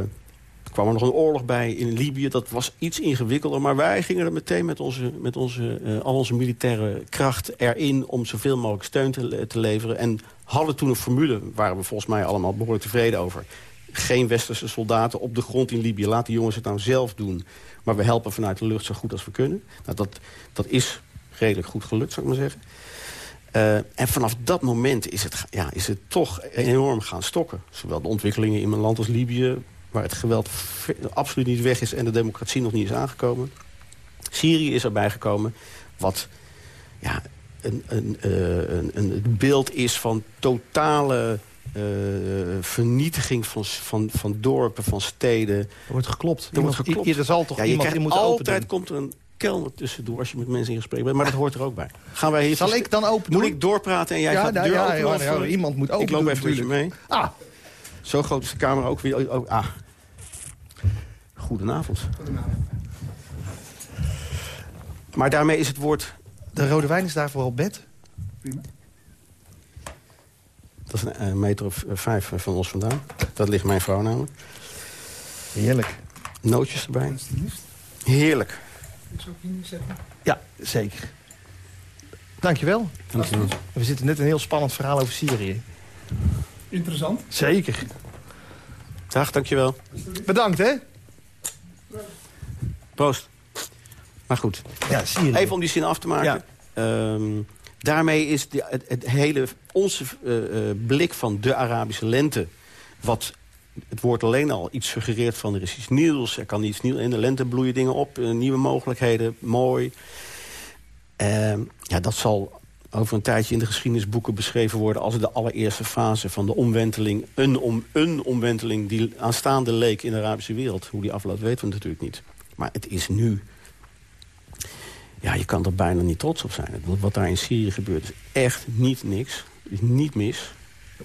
kwam er nog een oorlog bij in Libië. Dat was iets ingewikkelder. Maar wij gingen er meteen met, onze, met onze, uh, al onze militaire kracht erin... om zoveel mogelijk steun te, te leveren. En hadden toen een formule, waar we volgens mij allemaal behoorlijk tevreden over. Geen westerse soldaten op de grond in Libië. Laat die jongens het nou zelf doen. Maar we helpen vanuit de lucht zo goed als we kunnen. Nou, dat, dat is redelijk goed gelukt, zou ik maar zeggen. Uh, en vanaf dat moment is het, ja, is het toch enorm gaan stokken. Zowel de ontwikkelingen in een land als Libië waar het geweld absoluut niet weg is... en de democratie nog niet is aangekomen. Syrië is erbij gekomen, wat ja, een, een, uh, een, een beeld is van totale uh, vernietiging van, van, van dorpen, van steden. Er wordt geklopt. Er wordt geklopt. Er zal toch ja, je iemand krijgt moet altijd komt er een kelner tussendoor als je met mensen in gesprek bent. Maar dat hoort er ook bij. Gaan wij hier Zal ik dan open Moet doen? ik doorpraten en jij ja, gaat de nou, deur ja, ja, uh, iemand moet open Ik loop doen, even met je mee. Ah, Zo groot is de camera ook weer. Oh, ah. Goedenavond. Maar daarmee is het woord... de rode wijn is daarvoor op bed. Dat is een uh, meter of uh, vijf van ons vandaan. Dat ligt mijn vrouw namelijk. Heerlijk. Nootjes erbij. Heerlijk. Ja, zeker. Dankjewel. Dankjewel. We zitten net een heel spannend verhaal over Syrië. Interessant. Zeker. Dag, dankjewel. Bedankt, hè? Proost. Maar goed. Ja, Syrië. Even om die zin af te maken. Ja. Um, daarmee is de, het, het, hele, onze uh, uh, blik van de Arabische lente... wat het woord alleen al iets suggereert van er is iets nieuws... er kan iets nieuws in de lente bloeien dingen op, uh, nieuwe mogelijkheden, mooi. ja, dat zal over een tijdje in de geschiedenisboeken beschreven worden... als de allereerste fase van de omwenteling. Een, om, een omwenteling die aanstaande leek in de Arabische wereld. Hoe die afloopt weten we natuurlijk niet. Maar het is nu ja, je kan er bijna niet trots op zijn. Wat daar in Syrië gebeurt is echt niet niks. Is niet mis.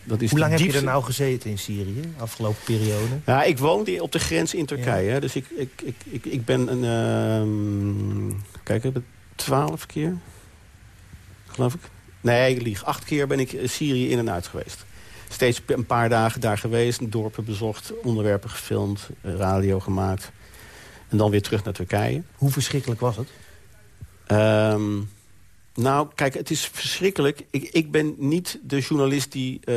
Dat is Hoe lang diepste... heb je er nou gezeten in Syrië, afgelopen periode? Ja, ik woonde op de grens in Turkije. Ja. Dus ik, ik, ik, ik, ik ben een... Uh, kijk, ik heb het twaalf keer, geloof ik. Nee, ik lieg. Acht keer ben ik Syrië in en uit geweest. steeds een paar dagen daar geweest. Dorpen bezocht, onderwerpen gefilmd, radio gemaakt. En dan weer terug naar Turkije. Hoe verschrikkelijk was het? Ehm, nou, kijk, het is verschrikkelijk. Ik, ik ben niet de journalist die uh,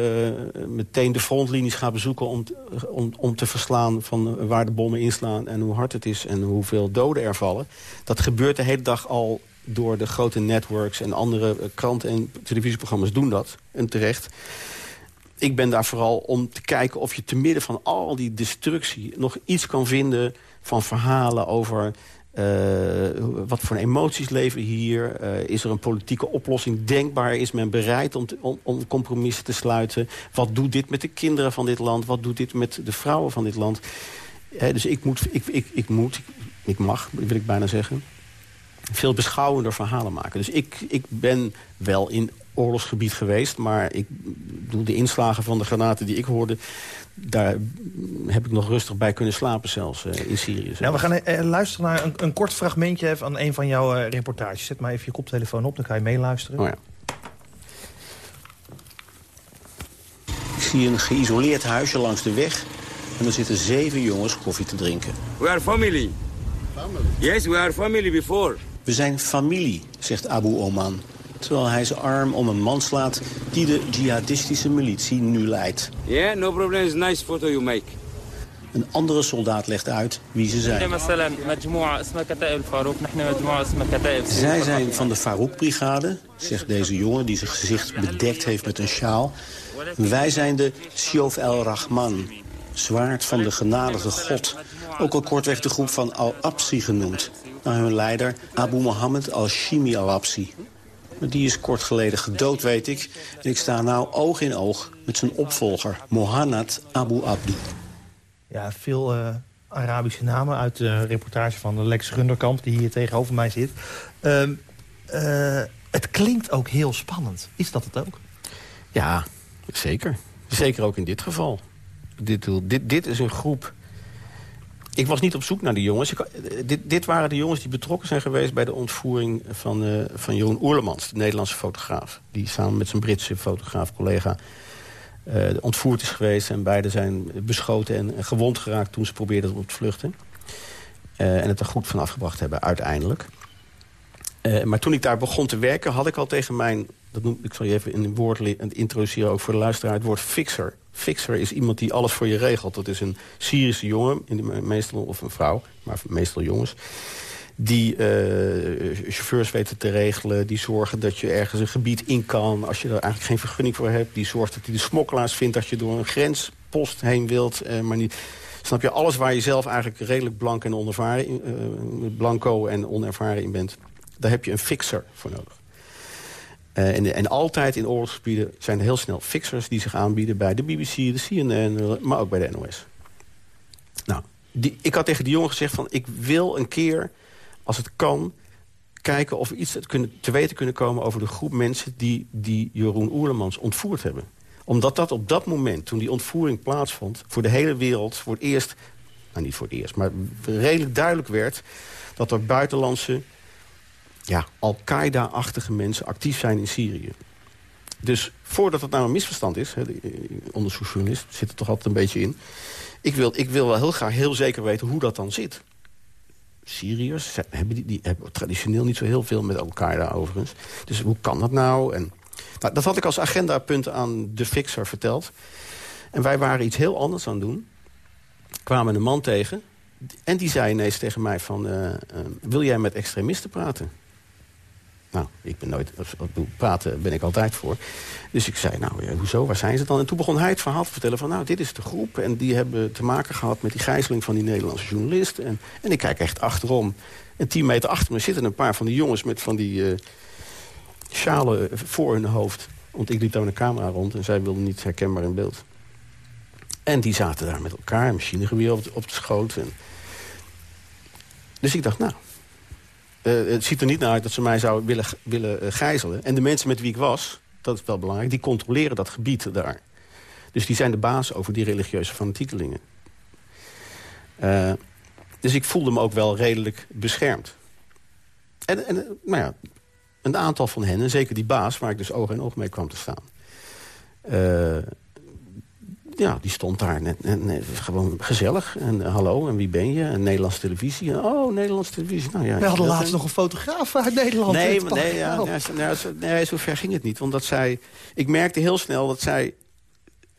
meteen de frontlinies gaat bezoeken... Om, om, om te verslaan van waar de bommen inslaan en hoe hard het is... en hoeveel doden er vallen. Dat gebeurt de hele dag al door de grote networks... en andere kranten en televisieprogramma's doen dat. En terecht. Ik ben daar vooral om te kijken of je te midden van al die destructie... nog iets kan vinden van verhalen over uh, wat voor emoties leven hier? Uh, is er een politieke oplossing denkbaar? Is men bereid om, om, om, compromissen te sluiten? Wat doet dit met de kinderen van dit land? Wat doet dit met de vrouwen van dit land? Dus ik moet, ik, ik, ik moet, ik mag, wil ik bijna zeggen... veel beschouwender verhalen maken. Dus ik, ik ben wel in oorlogsgebied geweest. Maar ik bedoel, de inslagen van de granaten die ik hoorde... daar heb ik nog rustig bij kunnen slapen zelfs uh, in Syrië. Nou, we gaan uh, luisteren naar een, een, kort fragmentje van een van jouw uh, reportages. Zet maar even je koptelefoon op, dan kan je meeluisteren. Oh ja. Ik zie een geïsoleerd huisje langs de weg... en er zitten zeven jongens koffie te drinken. We are family. Family? Yes, we are family before. We zijn familie, zegt Abu Oman terwijl hij zijn arm om een man slaat die de jihadistische militie nu leidt. Yeah, no problem. It's nice photo you make. Een andere soldaat legt uit wie ze zijn. Zij zijn van de Farouk-brigade, zegt deze jongen die zijn gezicht bedekt heeft met een sjaal. Wij zijn de Siof el-Rahman, zwaard van de genadige God. Ook al kortweg de groep van Al-Absi genoemd, naar hun leider Abu Mohammed al-Shimi al-Absi. Maar die is kort geleden gedood, weet ik. En ik sta nou oog in oog met zijn opvolger, Mohanad Abu Abdi. Ja, veel uh, Arabische namen uit de reportage van Lex Runderkamp... die hier tegenover mij zit. Uh, uh, het klinkt ook heel spannend. Is dat het ook? Ja, zeker. Zeker ook in dit geval. Dit, dit, dit is een groep ik was niet op zoek naar die jongens. Ik, dit, dit, waren de jongens die betrokken zijn geweest... bij de ontvoering van, uh, van Jeroen Oerlemans, de Nederlandse fotograaf. Die samen met zijn Britse fotograaf-collega uh, ontvoerd is geweest. En beide zijn beschoten en, gewond geraakt toen ze probeerden op te vluchten. En het er goed van afgebracht hebben, uiteindelijk. maar toen ik daar begon te werken, had ik al tegen mijn... Dat noem, ik zal je even in een woord introduceren, ook voor de luisteraar... het woord fixer Fixer is iemand die alles voor je regelt. Dat is een Syrische jongen, meestal, of een vrouw, maar meestal jongens die uh, chauffeurs weten te regelen. Die zorgen dat je ergens een gebied in kan. Als je er eigenlijk geen vergunning voor hebt. Die zorgt dat hij de smokkelaars vindt. Dat je door een grenspost heen wilt. Uh, maar niet, snap je, alles waar je zelf eigenlijk redelijk blank en onervaren... Uh, blanco en onervaren in bent. Daar heb je een fixer voor nodig. Uh, en, en, altijd in oorlogsgebieden zijn er heel snel fixers... die zich aanbieden bij de BBC, de CNN, maar ook bij de NOS. Nou, die, ik had tegen die jongen gezegd van... ik wil een keer, als het kan, kijken of we iets kunnen, te weten kunnen komen... over de groep mensen die, die Jeroen Oerlemans ontvoerd hebben. Omdat dat op dat moment, toen die ontvoering plaatsvond... voor de hele wereld voor het eerst... nou, niet voor het eerst, maar redelijk duidelijk werd... dat er buitenlandse ja, Al-Qaeda-achtige mensen actief zijn in Syrië. Dus voordat het nou een misverstand is... Onderzoeksjournalist zit er toch altijd een beetje in... Ik wil, ik wil wel heel graag heel zeker weten hoe dat dan zit. Syriërs hebben, die, die hebben traditioneel niet zo heel veel met Al-Qaeda overigens. Dus hoe kan dat nou? En, nou, Dat had ik als agendapunt aan de fixer verteld. En wij waren iets heel anders aan het doen. Kwamen een man tegen. En die zei ineens tegen mij van... Uh, uh, wil jij met extremisten praten? Nou, ik ben nooit, praten ben ik altijd voor. Dus ik zei, nou, ja, hoezo, waar zijn ze dan? En toen begon hij het verhaal te vertellen van, nou, dit is de groep... en die hebben te maken gehad met die gijzeling van die Nederlandse journalist. En, en ik kijk echt achterom. En tien meter achter me zitten een paar van die jongens... met van die uh, sjalen voor hun hoofd. Want ik liep daar een camera rond en zij wilden niet herkenbaar in beeld. En die zaten daar met elkaar, machinegeweer op, de schoot. Dus ik dacht, nou, uh, het ziet er niet naar uit dat ze mij zouden willen, willen uh, gijzelen. En de mensen met wie ik was, dat is wel belangrijk... die controleren dat gebied daar. Dus die zijn de baas over die religieuze fanatiekelingen. Uh, dus ik voelde me ook wel redelijk beschermd. En, en nou ja, een aantal van hen, en zeker die baas... waar ik dus oog in oog mee kwam te staan... ja, die stond daar net, net, net gewoon gezellig. En uh, hallo, en wie ben je? En Nederlandse televisie. En, oh, Nederlandse televisie. Nou, ja, We hadden laatst nog een fotograaf uit Nederland. Nee, maar nee, ja, oh. nou, zo, nee, zo ver ging het niet. Want dat zij, ik merkte heel snel dat zij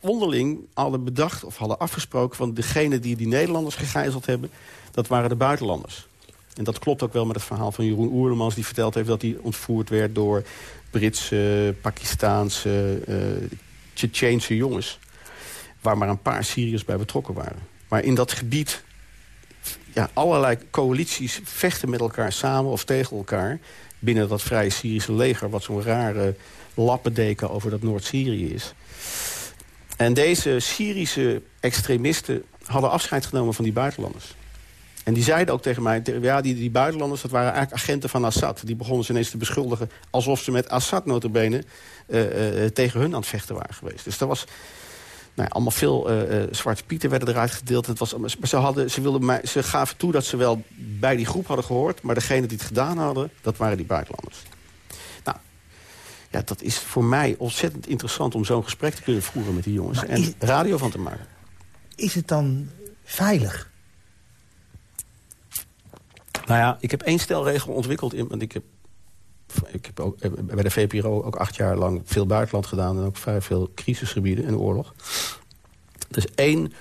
onderling hadden bedacht... of hadden afgesproken van degene die die Nederlanders gegijzeld hebben... dat waren de buitenlanders. En dat klopt ook wel met het verhaal van Jeroen Oerlemans... die verteld heeft dat hij ontvoerd werd door Britse, Pakistaanse, eh Tsjetsjeense jongens. Waar maar een paar Syriërs bij betrokken waren. Maar in dat gebied ja, allerlei coalities vechten met elkaar samen of tegen elkaar... binnen dat vrije Syrische leger... wat zo'n rare lappendeken over dat Noord-Syrië is. En deze Syrische extremisten hadden afscheid genomen van die buitenlanders. En die zeiden ook tegen mij, ja, die, die buitenlanders... dat waren eigenlijk agenten van Assad. Die begonnen ze ineens te beschuldigen... alsof ze met Assad notabene eh, tegen hun aan het vechten waren geweest. Dus dat was nou, allemaal veel eh, eh, zwarte pieten werden eruit gedeeld. Het was, maar ze, hadden, ze, wilden mij, ze gaven toe dat ze wel bij die groep hadden gehoord... maar degene die het gedaan hadden, dat waren die buitenlanders. Nou, ja, dat is voor mij ontzettend interessant... om zo'n gesprek te kunnen voeren met die jongens... Maar en is- radio van te maken. Is het dan veilig? Nou ja, ik heb één stelregel ontwikkeld. In, want ik heb, ik heb ook, eh, bij de VPRO ook acht jaar lang veel buitenland gedaan... en ook vrij veel crisisgebieden en oorlog. Is één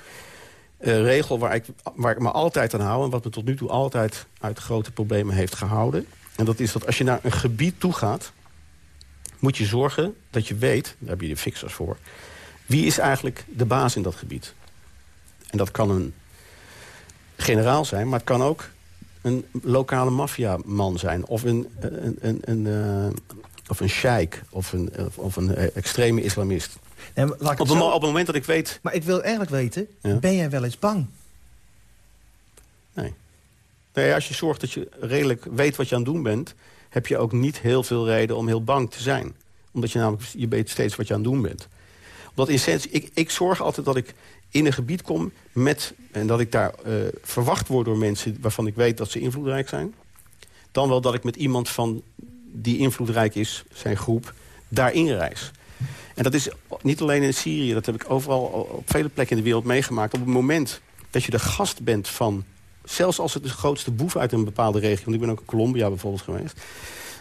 eh, regel waar ik, waar ik me altijd aan hou... en wat me tot nu toe altijd uit grote problemen heeft gehouden. En dat is dat als je naar een gebied toe gaat... moet je zorgen dat je weet, daar heb je de fixers voor... wie is eigenlijk de baas in dat gebied. En dat kan een generaal zijn, maar het kan ook een lokale maffiaman zijn. Of een, een, een, een, eh, of een sheik. Of een, of een eh, extreme islamist. Nee, laat ik Op, het het mo- zo- op het moment dat ik weet... Maar ik wil eigenlijk weten, Ja. ben jij wel eens bang? Nee. nee. Als je zorgt dat je redelijk weet wat je aan het doen bent... heb je ook niet heel veel reden om heel bang te zijn. Omdat je namelijk je weet steeds wat je aan het doen bent. Omdat in essentie, ik, ik zorg altijd dat ik in een gebied kom met... en dat ik daar eh, verwacht word door mensen waarvan ik weet dat ze invloedrijk zijn. Dan wel dat ik met iemand van die invloedrijk is, zijn groep, daarin reis. En dat is niet alleen in Syrië, dat heb ik overal op vele plekken in de wereld meegemaakt. Op het moment dat je de gast bent van, zelfs als het de grootste boef uit een bepaalde regio... want ik ben ook in Colombia bijvoorbeeld geweest...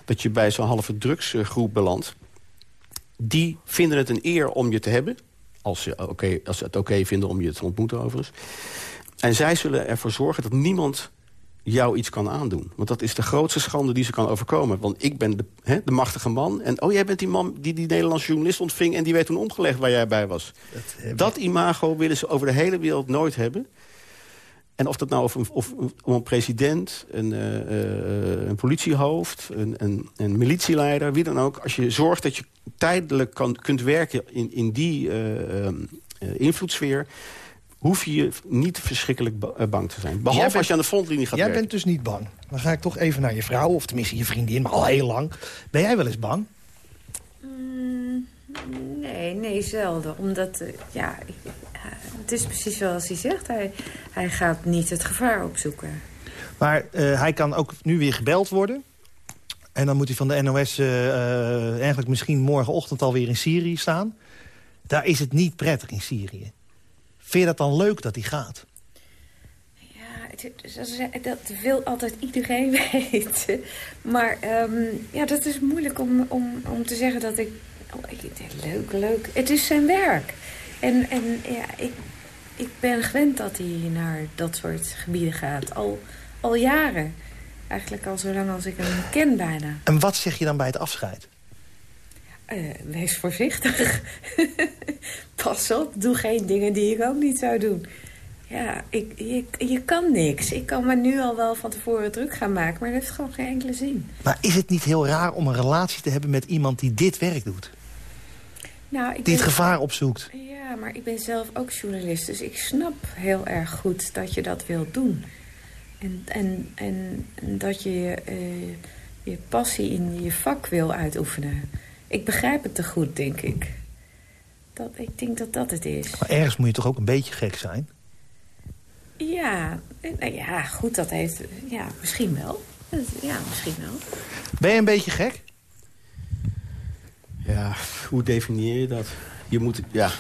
dat je bij zo'n halve drugsgroep belandt... die vinden het een eer om je te hebben... als ze, oké, als ze het oké vinden om je te ontmoeten overigens. En zij zullen ervoor zorgen dat niemand jou iets kan aandoen. Want dat is de grootste schande die ze kan overkomen. Want ik ben de, hè, de machtige man. En oh, jij bent die man die die Nederlandse journalist ontving... en die werd toen omgelegd waar jij bij was. Dat, imago willen ze over de hele wereld nooit hebben. En of dat nou of een, of, om een president, een, eh, eh, een politiehoofd... Een, een, een militieleider, wie dan ook... als je zorgt dat je tijdelijk kan, kunt werken in, in die eh, invloedssfeer... hoef je niet verschrikkelijk eh, bang te zijn. Behalve bent- als je aan de frontlinie gaat Jij werken. bent dus niet bang. Dan ga ik toch even naar je vrouw, of tenminste je vriendin, maar al heel lang. Ben jij wel eens bang? Mm, nee, nee, zelden. Omdat, eh, ja, eh, het is precies zoals hij zegt. Hij, hij gaat niet het gevaar opzoeken. Maar eh, hij kan ook nu weer gebeld worden. En dan moet hij van de NOS eigenlijk misschien morgenochtend alweer in Syrië staan. Daar is het niet prettig in Syrië. Vind je dat dan leuk dat hij gaat? Ja, het- dat, wil altijd iedereen weten. Maar ehm, ja, dat is moeilijk om, om, om te zeggen dat ik... Oh, ik leuk, leuk. Het is zijn werk. En, en ja, ik, ik ben gewend dat hij naar dat soort gebieden gaat. Al, al jaren. Eigenlijk al zo lang als ik hem ken bijna. En wat zeg je dan bij het afscheid? Eh, wees voorzichtig. Pas op, doe geen dingen die ik ook niet zou doen. Ja, ik, je, je kan niks. Ik kan me nu al wel van tevoren druk gaan maken... maar dat heeft gewoon geen enkele zin. Maar is het niet heel raar om een relatie te hebben met iemand die dit werk doet? Nou, ik Die het gevaar opzoekt? Ja, maar ik ben zelf ook journalist. Dus ik snap heel erg goed dat je dat wilt doen. En, en, en, dat je je, eh, je passie in je vak wil uitoefenen. Ik begrijp het te goed, denk ik. Dat, ik denk dat dat het is. Maar ergens moet je toch ook een beetje gek zijn? Ja, nou ja, goed, dat heeft... Ja, misschien wel. Ja, misschien wel. Ben je een beetje gek? Ja, hoe definieer je dat? Je moet, ja...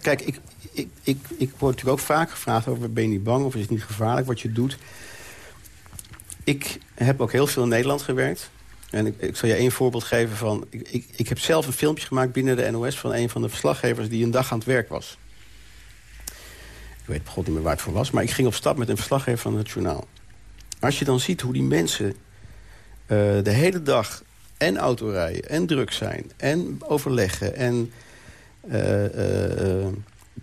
Kijk, ik, ik, ik, ik word natuurlijk ook vaak gevraagd over... ben je niet bang of is het niet gevaarlijk wat je doet? Ik heb ook heel veel in Nederland gewerkt. En ik, ik zal je één voorbeeld geven van... Ik, ik, ik heb zelf een filmpje gemaakt binnen de NOS... van een van de verslaggevers die een dag aan het werk was. Ik weet god niet meer waar het voor was... maar ik ging op stap met een verslaggever van het journaal. Als je dan ziet hoe die mensen uh, de hele dag en autorijden en druk zijn en overleggen... en uh, uh,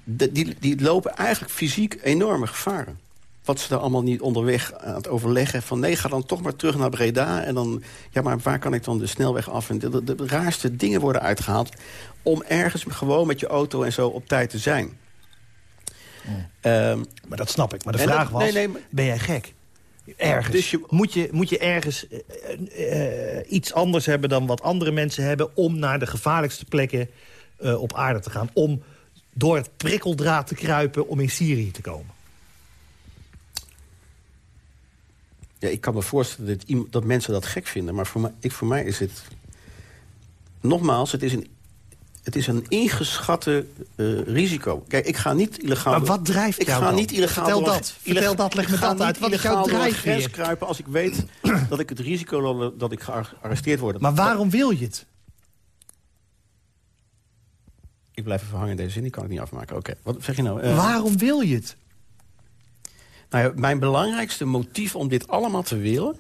die, die lopen eigenlijk fysiek enorme gevaren wat ze daar allemaal niet onderweg aan het overleggen. Van nee, ga dan toch maar terug naar Breda. En dan, ja, maar waar kan ik dan de snelweg af? En de, de, de raarste dingen worden uitgehaald... om ergens gewoon met je auto en zo op tijd te zijn. Um, maar dat snap ik. Maar de vraag was, nee, nee, maar, ben jij gek? Ergens. Dus je, moet, je, moet je ergens uh, uh, iets anders hebben dan wat andere mensen hebben... om naar de gevaarlijkste plekken uh, op aarde te gaan? Om door het prikkeldraad te kruipen om in Syrië te komen? Ja, ik kan me voorstellen dat, dat mensen dat gek vinden. Maar voor mij, ik, voor mij is het... Nogmaals, het is een, het is een ingeschatte uh, risico. Kijk, ik ga niet illegaal... Maar wat drijft ik jou ga dan? niet illegaal Vertel dat. Vertel dat, leg me dat uit. Wat is jouw drijfveer? kruipen als ik weet dat ik het risico loop dat ik gearresteerd word. Maar waarom wil je het? Ik blijf even hangen in deze zin, die kan ik niet afmaken. Oké, wat zeg je nou? Uh, waarom wil je het? Nou mijn belangrijkste motief om dit allemaal te willen...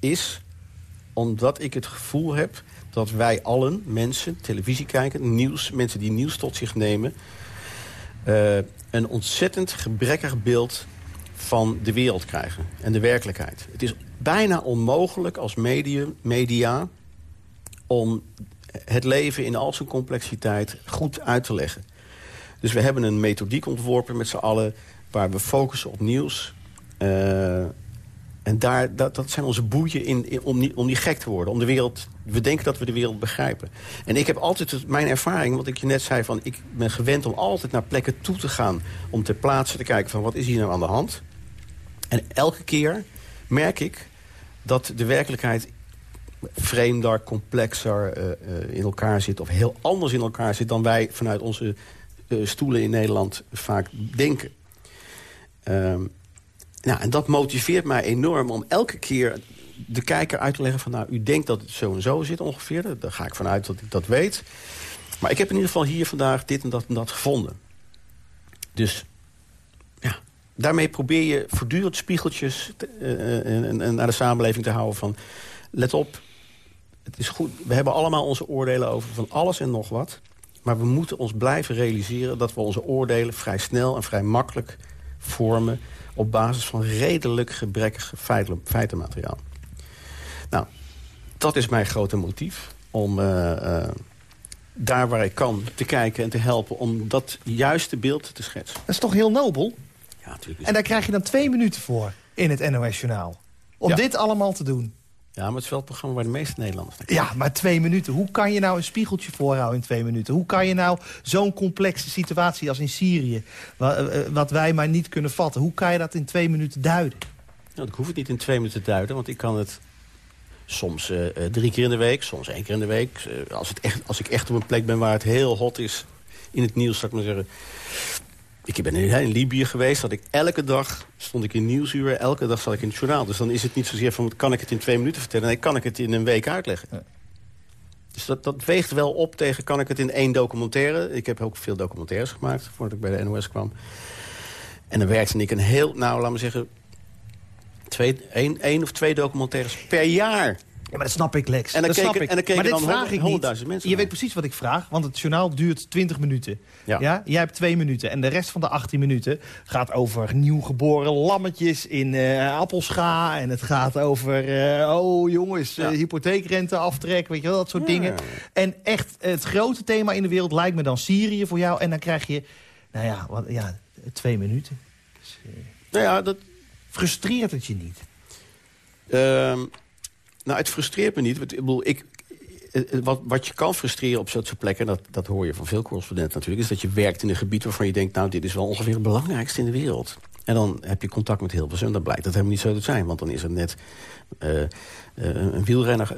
is omdat ik het gevoel heb dat wij allen, mensen, televisie kijken... nieuws, mensen die nieuws tot zich nemen... Uh, een ontzettend gebrekkig beeld van de wereld krijgen en de werkelijkheid. Het is bijna onmogelijk als medium, media om het leven in al zijn complexiteit goed uit te leggen. Dus we hebben een methodiek ontworpen met z'n allen waar we focussen op nieuws. Uh, en daar, dat, dat zijn onze boeien in, om, niet, om niet gek te worden. Om de wereld, we denken dat we de wereld begrijpen. En ik heb altijd mijn ervaring, wat ik je net zei... van ik ben gewend om altijd naar plekken toe te gaan... om ter plaatse te kijken van wat is hier nou aan de hand. En elke keer merk ik dat de werkelijkheid vreemder, complexer uh, uh, in elkaar zit... of heel anders in elkaar zit dan wij vanuit onze stoelen in Nederland vaak denken. Um, nou, en dat motiveert mij enorm om elke keer de kijker uit te leggen van... nou, u denkt dat het zo en zo zit ongeveer. Daar ga ik vanuit dat ik dat weet. Maar ik heb in ieder geval hier vandaag dit en dat en dat gevonden. Dus ja, daarmee probeer je voortdurend spiegeltjes te, uh, naar de samenleving te houden van... let op, het is goed, we hebben allemaal onze oordelen over van alles en nog wat... maar we moeten ons blijven realiseren dat we onze oordelen vrij snel en vrij makkelijk vormen... op basis van redelijk gebrekkig feitenmateriaal. Nou, dat is mijn grote motief. Om uh, uh, daar waar ik kan te kijken en te helpen... om dat juiste beeld te schetsen. Dat is toch heel nobel? Ja, natuurlijk. En daar krijg je dan twee minuten voor in het NOS-journaal. Om ja. dit allemaal te doen. Ja, maar het is wel het programma waar de meeste Nederlanders naar Ja, maar twee minuten. Hoe kan je nou een spiegeltje voorhouden in twee minuten? Hoe kan je nou zo'n complexe situatie als in Syrië... Wat, wat, wij maar niet kunnen vatten... hoe kan je dat in twee minuten duiden? Nou, ik hoef het niet in twee minuten te duiden, want ik kan het soms uh, drie keer in de week, soms één keer in de week. Uh, als, het echt, als ik echt op een plek ben waar het heel hot is in het nieuws, zou ik maar zeggen... Ik ben in, in Libië geweest, dat ik elke dag stond ik in Nieuwsuur, elke dag zat ik in het journaal. Dus dan is het niet zozeer van, kan ik het in twee minuten vertellen? Nee, kan ik het in een week uitleggen? Ja. Dus dat, dat weegt wel op tegen, kan ik het in één documentaire? Ik heb ook veel documentaires gemaakt, voordat ik bij de NOS kwam. En dan werkte ik een heel, nou, laat me zeggen... Twee, één, één of twee documentaires per jaar. Ja, maar dat snap ik, Lex. En dan dat keken, en dan keken maar dan vraag ik niet. mensen Je weet precies wat ik vraag, want het journaal duurt 20 minuten. Ja. ja. Jij hebt twee minuten. En de rest van de 18 minuten gaat over nieuwgeboren lammetjes in uh, Appelscha. En het gaat over, uh, oh jongens, ja. uh, hypotheekrenteaftrek, weet je wel, dat soort ja. dingen. En echt, het grote thema in de wereld lijkt me dan Syrië voor jou. En dan krijg je, nou ja, wat, ja twee minuten. Dus, nou ja, dat... Frustreert het je niet? Um... Nou, het frustreert me niet. Ik bedoel, ik, wat, wat je kan frustreren op zo'n plekken... Dat, dat hoor je van veel correspondenten natuurlijk... is dat je werkt in een gebied waarvan je denkt... nou, dit is wel ongeveer het belangrijkste in de wereld. En dan heb je contact met Hilversum. Dan blijkt dat helemaal niet zo te zijn. Want dan is er net uh, uh, een wielrenner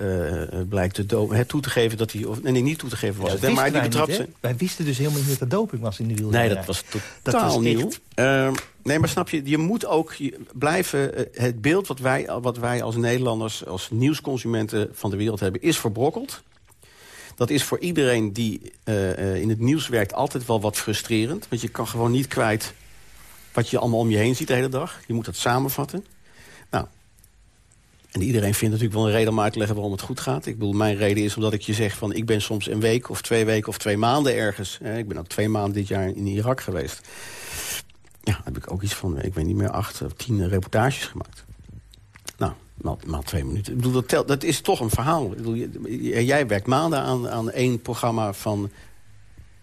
uh, blijkt te do- toe te geven dat hij... Of, nee, niet toe te geven was Ja, het. dat maar die betrapt niet? Wij wisten dus helemaal niet dat er doping was in de Nee, wielrennerij. dat was Dat totaal was nieuw. Ehm, nee, maar snap je, je moet ook blijven... eh, het beeld wat wij, wat wij als Nederlanders, als nieuwsconsumenten van de wereld hebben... is verbrokkeld. Dat is voor iedereen die eh, eh, in het nieuws werkt altijd wel wat frustrerend. Want je kan gewoon niet kwijt wat je allemaal om je heen ziet de hele dag. Je moet dat samenvatten. Nou, en iedereen vindt natuurlijk wel een reden om uit te leggen waarom het goed gaat. Ik bedoel, mijn reden is omdat ik je zeg van... ik ben soms een week of twee weken of twee maanden ergens. Ik ben ook twee maanden dit jaar in Irak geweest. Ja, heb ik ook iets van, ik weet niet meer, acht of tien reportages gemaakt. Nou, maal, twee minuten. Ik bedoel, dat, dat is toch een verhaal. Ik bedoel, jij werkt maanden aan, aan één programma van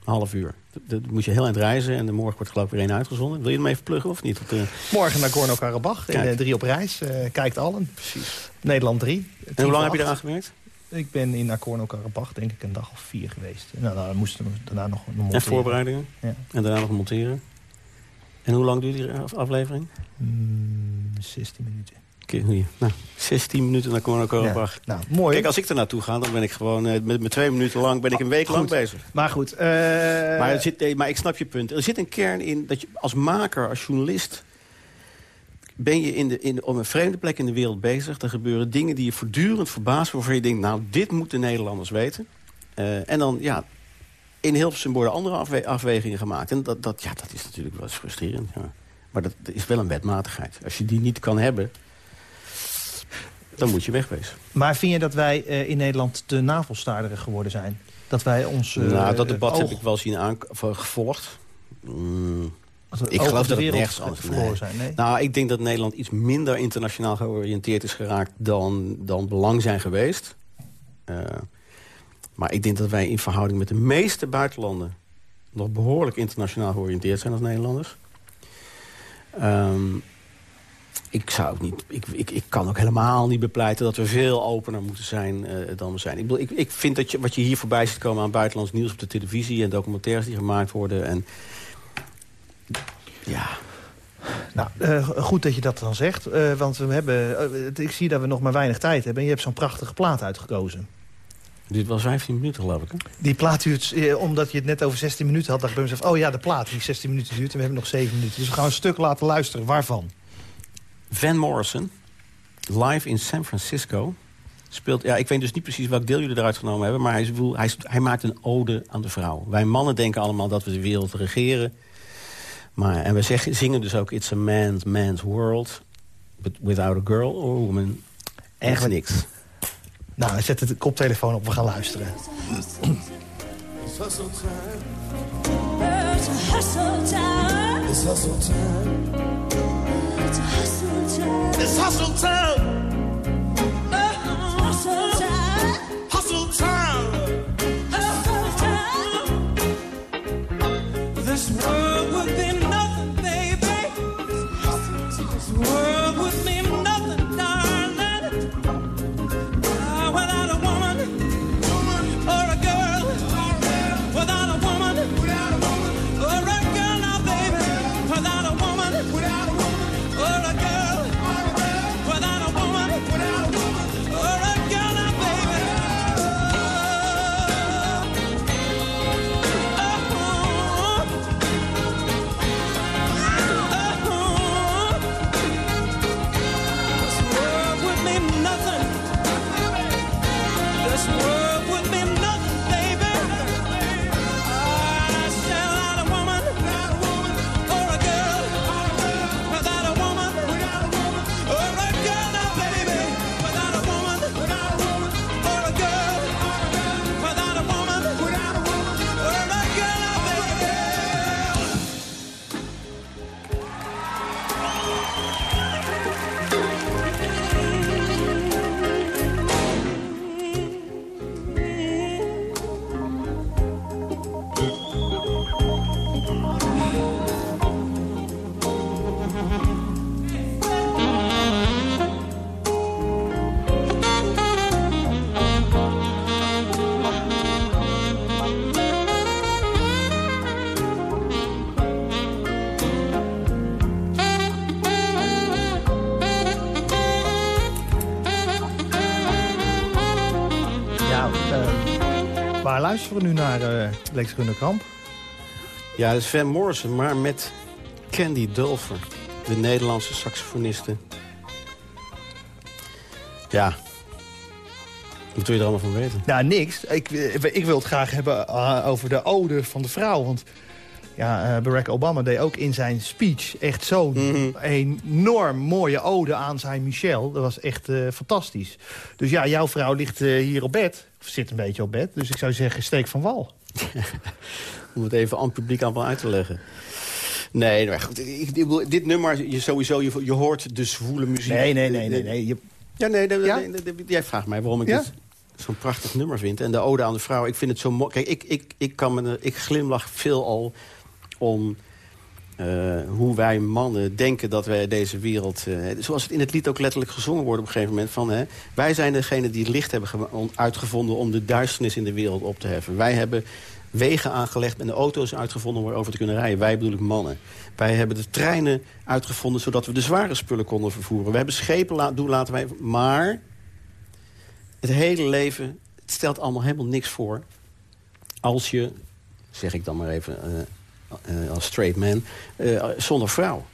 half uur. Dat, moet je heel eind reizen en de morgen wordt geloof ik weer één uitgezonden. Wil je hem even pluggen of niet? Eh, Morgen naar Gorno-Karabach. Eh, drie op reis. eh, kijkt allen. Precies. Nederland 3. En hoe lang heb je eraan gewerkt? Ik ben in Nagorno-Karabach denk ik een dag of vier geweest. Nou, dan moesten we daarna nog een En monteren. voorbereidingen? Ja. En daarna nog monteren? En hoe lang duurt die af- aflevering? Mm, 16 minuten. Kijk, hier. Nou, 16 minuten naar Nagorno-Karabach. Ja. Nou, mooi. Kijk, als ik er naartoe ga, dan ben ik gewoon eh, met, met twee minuten lang ben ik een week lang Goed. bezig. Maar goed. eh, Maar, er zit, maar ik snap je punt. Er zit een kern in dat je als maker, als journalist... ben je in de, in, op een vreemde plek in de wereld bezig. Er gebeuren dingen die je voortdurend verbaast... waarvan je denkt, nou, dit moeten Nederlanders weten. Eh, en dan, ja, in Hilversum worden andere afwe- afwegingen gemaakt. En dat, dat, ja, dat is natuurlijk wel eens frustrerend. Ja. Maar dat, dat is wel een wetmatigheid. Als je die niet kan hebben, dan moet je wegwezen. Maar vind je dat wij eh, in Nederland te navelstaarderig geworden zijn? Dat wij ons... eh, nou, dat debat oog- heb ik wel zien gevolgd. Mm, ik geloof dat het nergens anders nee. zijn. Nee? Nou, ik denk dat Nederland iets minder internationaal georiënteerd is geraakt dan, dan belang zijn geweest. Eh, maar ik denk dat wij in verhouding met de meeste buitenlanden... nog behoorlijk internationaal georiënteerd zijn als Nederlanders. Ehm, ik, zou ook niet, ik, ik, ik kan ook helemaal niet bepleiten dat we veel opener moeten zijn eh, dan we zijn. Ik, bedoel, ik, ik vind dat je, wat je hier voorbij ziet komen aan buitenlands nieuws op de televisie... en documentaires die gemaakt worden... En, ja, Nou, eh, goed dat je dat dan zegt. eh, want we hebben, ik zie dat we nog maar weinig tijd hebben. En je hebt zo'n prachtige plaat uitgekozen. dit was 15 minuten geloof ik. Hè? Die plaat duurt, eh, omdat je het net over 16 minuten had... dacht ik bij mezelf, oh ja, de plaat die 16 minuten duurt... en we hebben nog 7 minuten. Dus we gaan een stuk laten luisteren. Waarvan? Van Morrison, live in San Francisco... speelt... Ja, ik weet dus niet precies welk deel jullie eruit genomen hebben... maar hij, hij, maakt een ode aan de vrouw. Wij mannen denken allemaal dat we de wereld regeren. Maar, en we zeggen, zingen dus ook... It's a man's, man's world. But without a girl or a woman, echt Eigenlijk- niks. Nou, zet de koptelefoon op, we gaan luisteren. It's hustle time. It's a hustle time. It's hustle time. It's a hustle time. It's hustle time. Luisteren we nu naar, uh, Lex Runderkamp? Ja, dat is Van Morrison, maar met Candy Dulfer. De Nederlandse saxofoniste. Ja. Wat wil je er allemaal van weten? Nou, niks. Ik, ik wil het graag hebben uh, over de ode van de vrouw. Want ja, uh, Barack Obama deed ook in zijn speech echt zo'n mm -hmm. enorm mooie ode aan zijn Michelle. Dat was echt uh, fantastisch. Dus ja, jouw vrouw ligt uh, hier op bed. Zit een beetje op bed. Dus ik zou zeggen, steek van wal. Om het even aan het publiek allemaal uit te leggen. Nee, maar goed, ik, ik, dit nummer, je, sowieso, je, je hoort de zwoele muziek. Nee, nee, nee. nee, nee. Je... Ja, nee, ja? jij vraagt mij waarom ik ja? dit zo'n prachtig nummer vind. En de ode aan de vrouw, ik vind het zo mooi. Kijk, ik, ik, ik, kan me, ik glimlach veel al om hoe wij mannen denken dat wij deze wereld... Uh, zoals het in het lied ook letterlijk gezongen wordt op een gegeven moment... van hè, wij zijn degene die het licht hebben uitgevonden... om de duisternis in de wereld op te heffen. Wij hebben wegen aangelegd en de auto's uitgevonden om erover te kunnen rijden. Wij bedoel ik mannen. Wij hebben de treinen uitgevonden zodat we de zware spullen konden vervoeren. We hebben schepen la doen laten wij... Maar het hele leven, het stelt allemaal helemaal niks voor... als je, zeg ik dan maar even... Uh, als straight man, uh, zonder vrouw.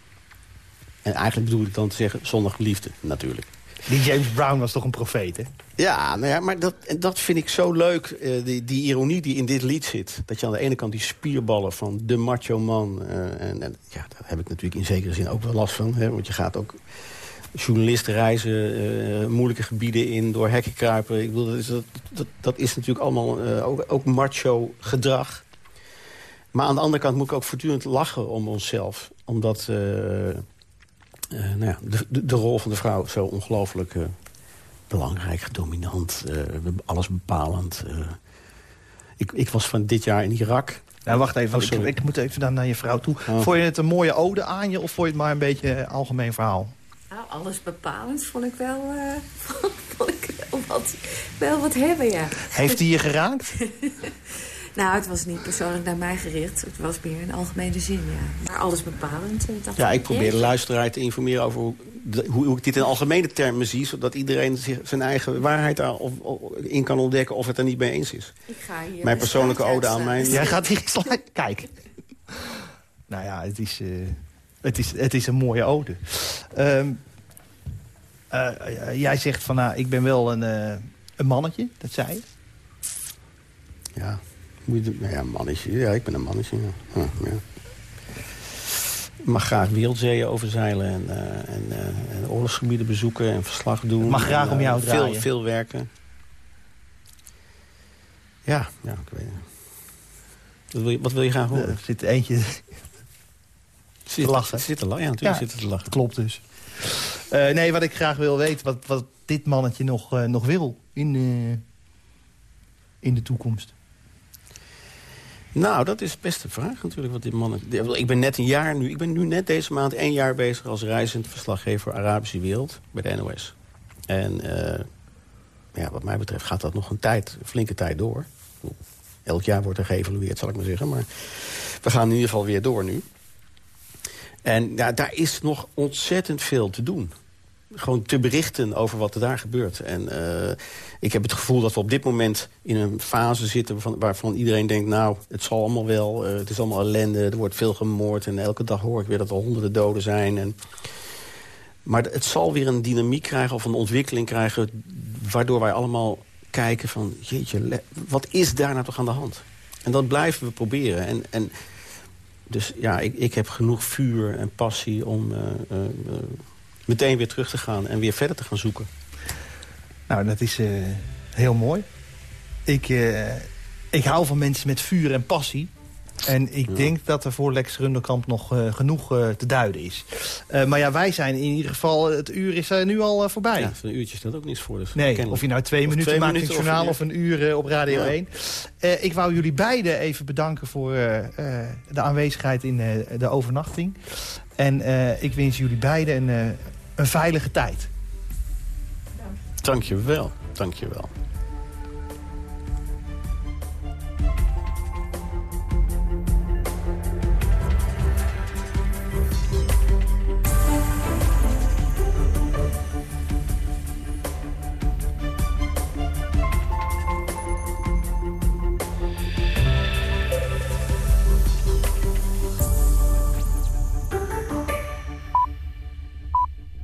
En eigenlijk bedoel ik dan te zeggen, zonder liefde natuurlijk. Die James Brown was toch een profeet, hè? Ja, nou ja maar dat, dat vind ik zo leuk, uh, die, die ironie die in dit lied zit. Dat je aan de ene kant die spierballen van de macho man... en, en, ja, daar heb ik natuurlijk in zekere zin ook wel last van. Hè, want je gaat ook journalisten reizen, moeilijke gebieden in, door hekken kruipen. Ik bedoel, dat is, dat, dat, dat is natuurlijk allemaal ook, ook macho gedrag. Maar aan de andere kant moet ik ook voortdurend lachen om onszelf. Omdat uh, uh, nou ja, de, de, de, rol van de vrouw zo ongelooflijk uh, belangrijk, dominant, alles bepalend. Ik, ik, was van dit jaar in Irak. Nou, wacht even, oh, ik, ik, moet even dan naar je vrouw toe. Oh. Vond je het een mooie ode aan je of vond je het maar een beetje algemeen verhaal? Nou, alles bepalend vond ik wel, vond ik wel, wat, wel wat hebben, ja. Heeft hij je geraakt? Nou, het was niet persoonlijk naar mij gericht. Het was meer in algemene zin, ja. Maar alles bepalend. Dacht ja, ik probeer de luisteraar te informeren over hoe, hoe, ik dit in algemene termen zie... zodat iedereen zich zijn eigen waarheid in kan ontdekken of het er niet mee eens is. Ik ga hier mijn persoonlijke ode aan mijn... Jij gaat hier Kijk. nou ja, het is, uh, het, is, het is een mooie ode. Um, uh, jij zegt van, nou, ik ben wel een, uh, een mannetje, dat zei je. Ja. Moet je, nou ja, mannetje. Ja, ik ben een mannetje. Ja. Ja, mag graag wereldzeeën overzeilen en, uh, en, uh, en, oorlogsgebieden bezoeken en verslag doen. mag graag en, om jou draaien. Veel, veel werken. Ja, ja, ik weet het. Wat wil je, wat wil je graag horen? Er zit eentje zit, te lachen. Zit te lachen, ja, natuurlijk ja, zit te lachen. Klopt dus. Uh, nee, wat ik graag wil weten, wat, wat dit mannetje nog, uh, nog wil in, uh, in de toekomst. Nou, dat is best een vraag natuurlijk. Wat die mannen, ik ben net een jaar nu. Ik ben nu net deze maand één jaar bezig als reizend verslaggever Arabische Wereld bij de NOS. En uh, ja, wat mij betreft gaat dat nog een tijd, flinke tijd door. Elk jaar wordt er geëvalueerd, zal ik maar zeggen. Maar we gaan in ieder geval weer door nu. En ja, daar is nog ontzettend veel te doen gewoon te berichten over wat er daar gebeurt. En uh, ik heb het gevoel dat we op dit moment in een fase zitten... Waarvan, iedereen denkt, nou, het zal allemaal wel. Uh, het is allemaal ellende, er wordt veel gemoord... en elke dag hoor ik weer dat er honderden doden zijn. En, maar het zal weer een dynamiek krijgen of een ontwikkeling krijgen... waardoor wij allemaal kijken van, jeetje, wat is daar nou toch aan de hand? En dat blijven we proberen. En, en dus ja, ik, ik heb genoeg vuur en passie om... Uh, meteen weer terug te gaan en weer verder te gaan zoeken. Nou, dat is uh, heel mooi. Ik, uh, ik hou van mensen met vuur en passie. En ik ja. denk dat er voor Lex Runderkamp nog uh, genoeg te duiden is. maar ja, wij zijn in ieder geval... Het uur is nu al voorbij. Ja, een uurtje stelt ook niets voor. Dus nee, kennelijk. of je nou twee of minuten twee maakt in het journaal... Of, of een uur op Radio ja. 1. ik wou jullie beiden even bedanken voor de aanwezigheid in de overnachting. En ik wens jullie beiden een een veilige tijd. Dank je wel. Dank je wel.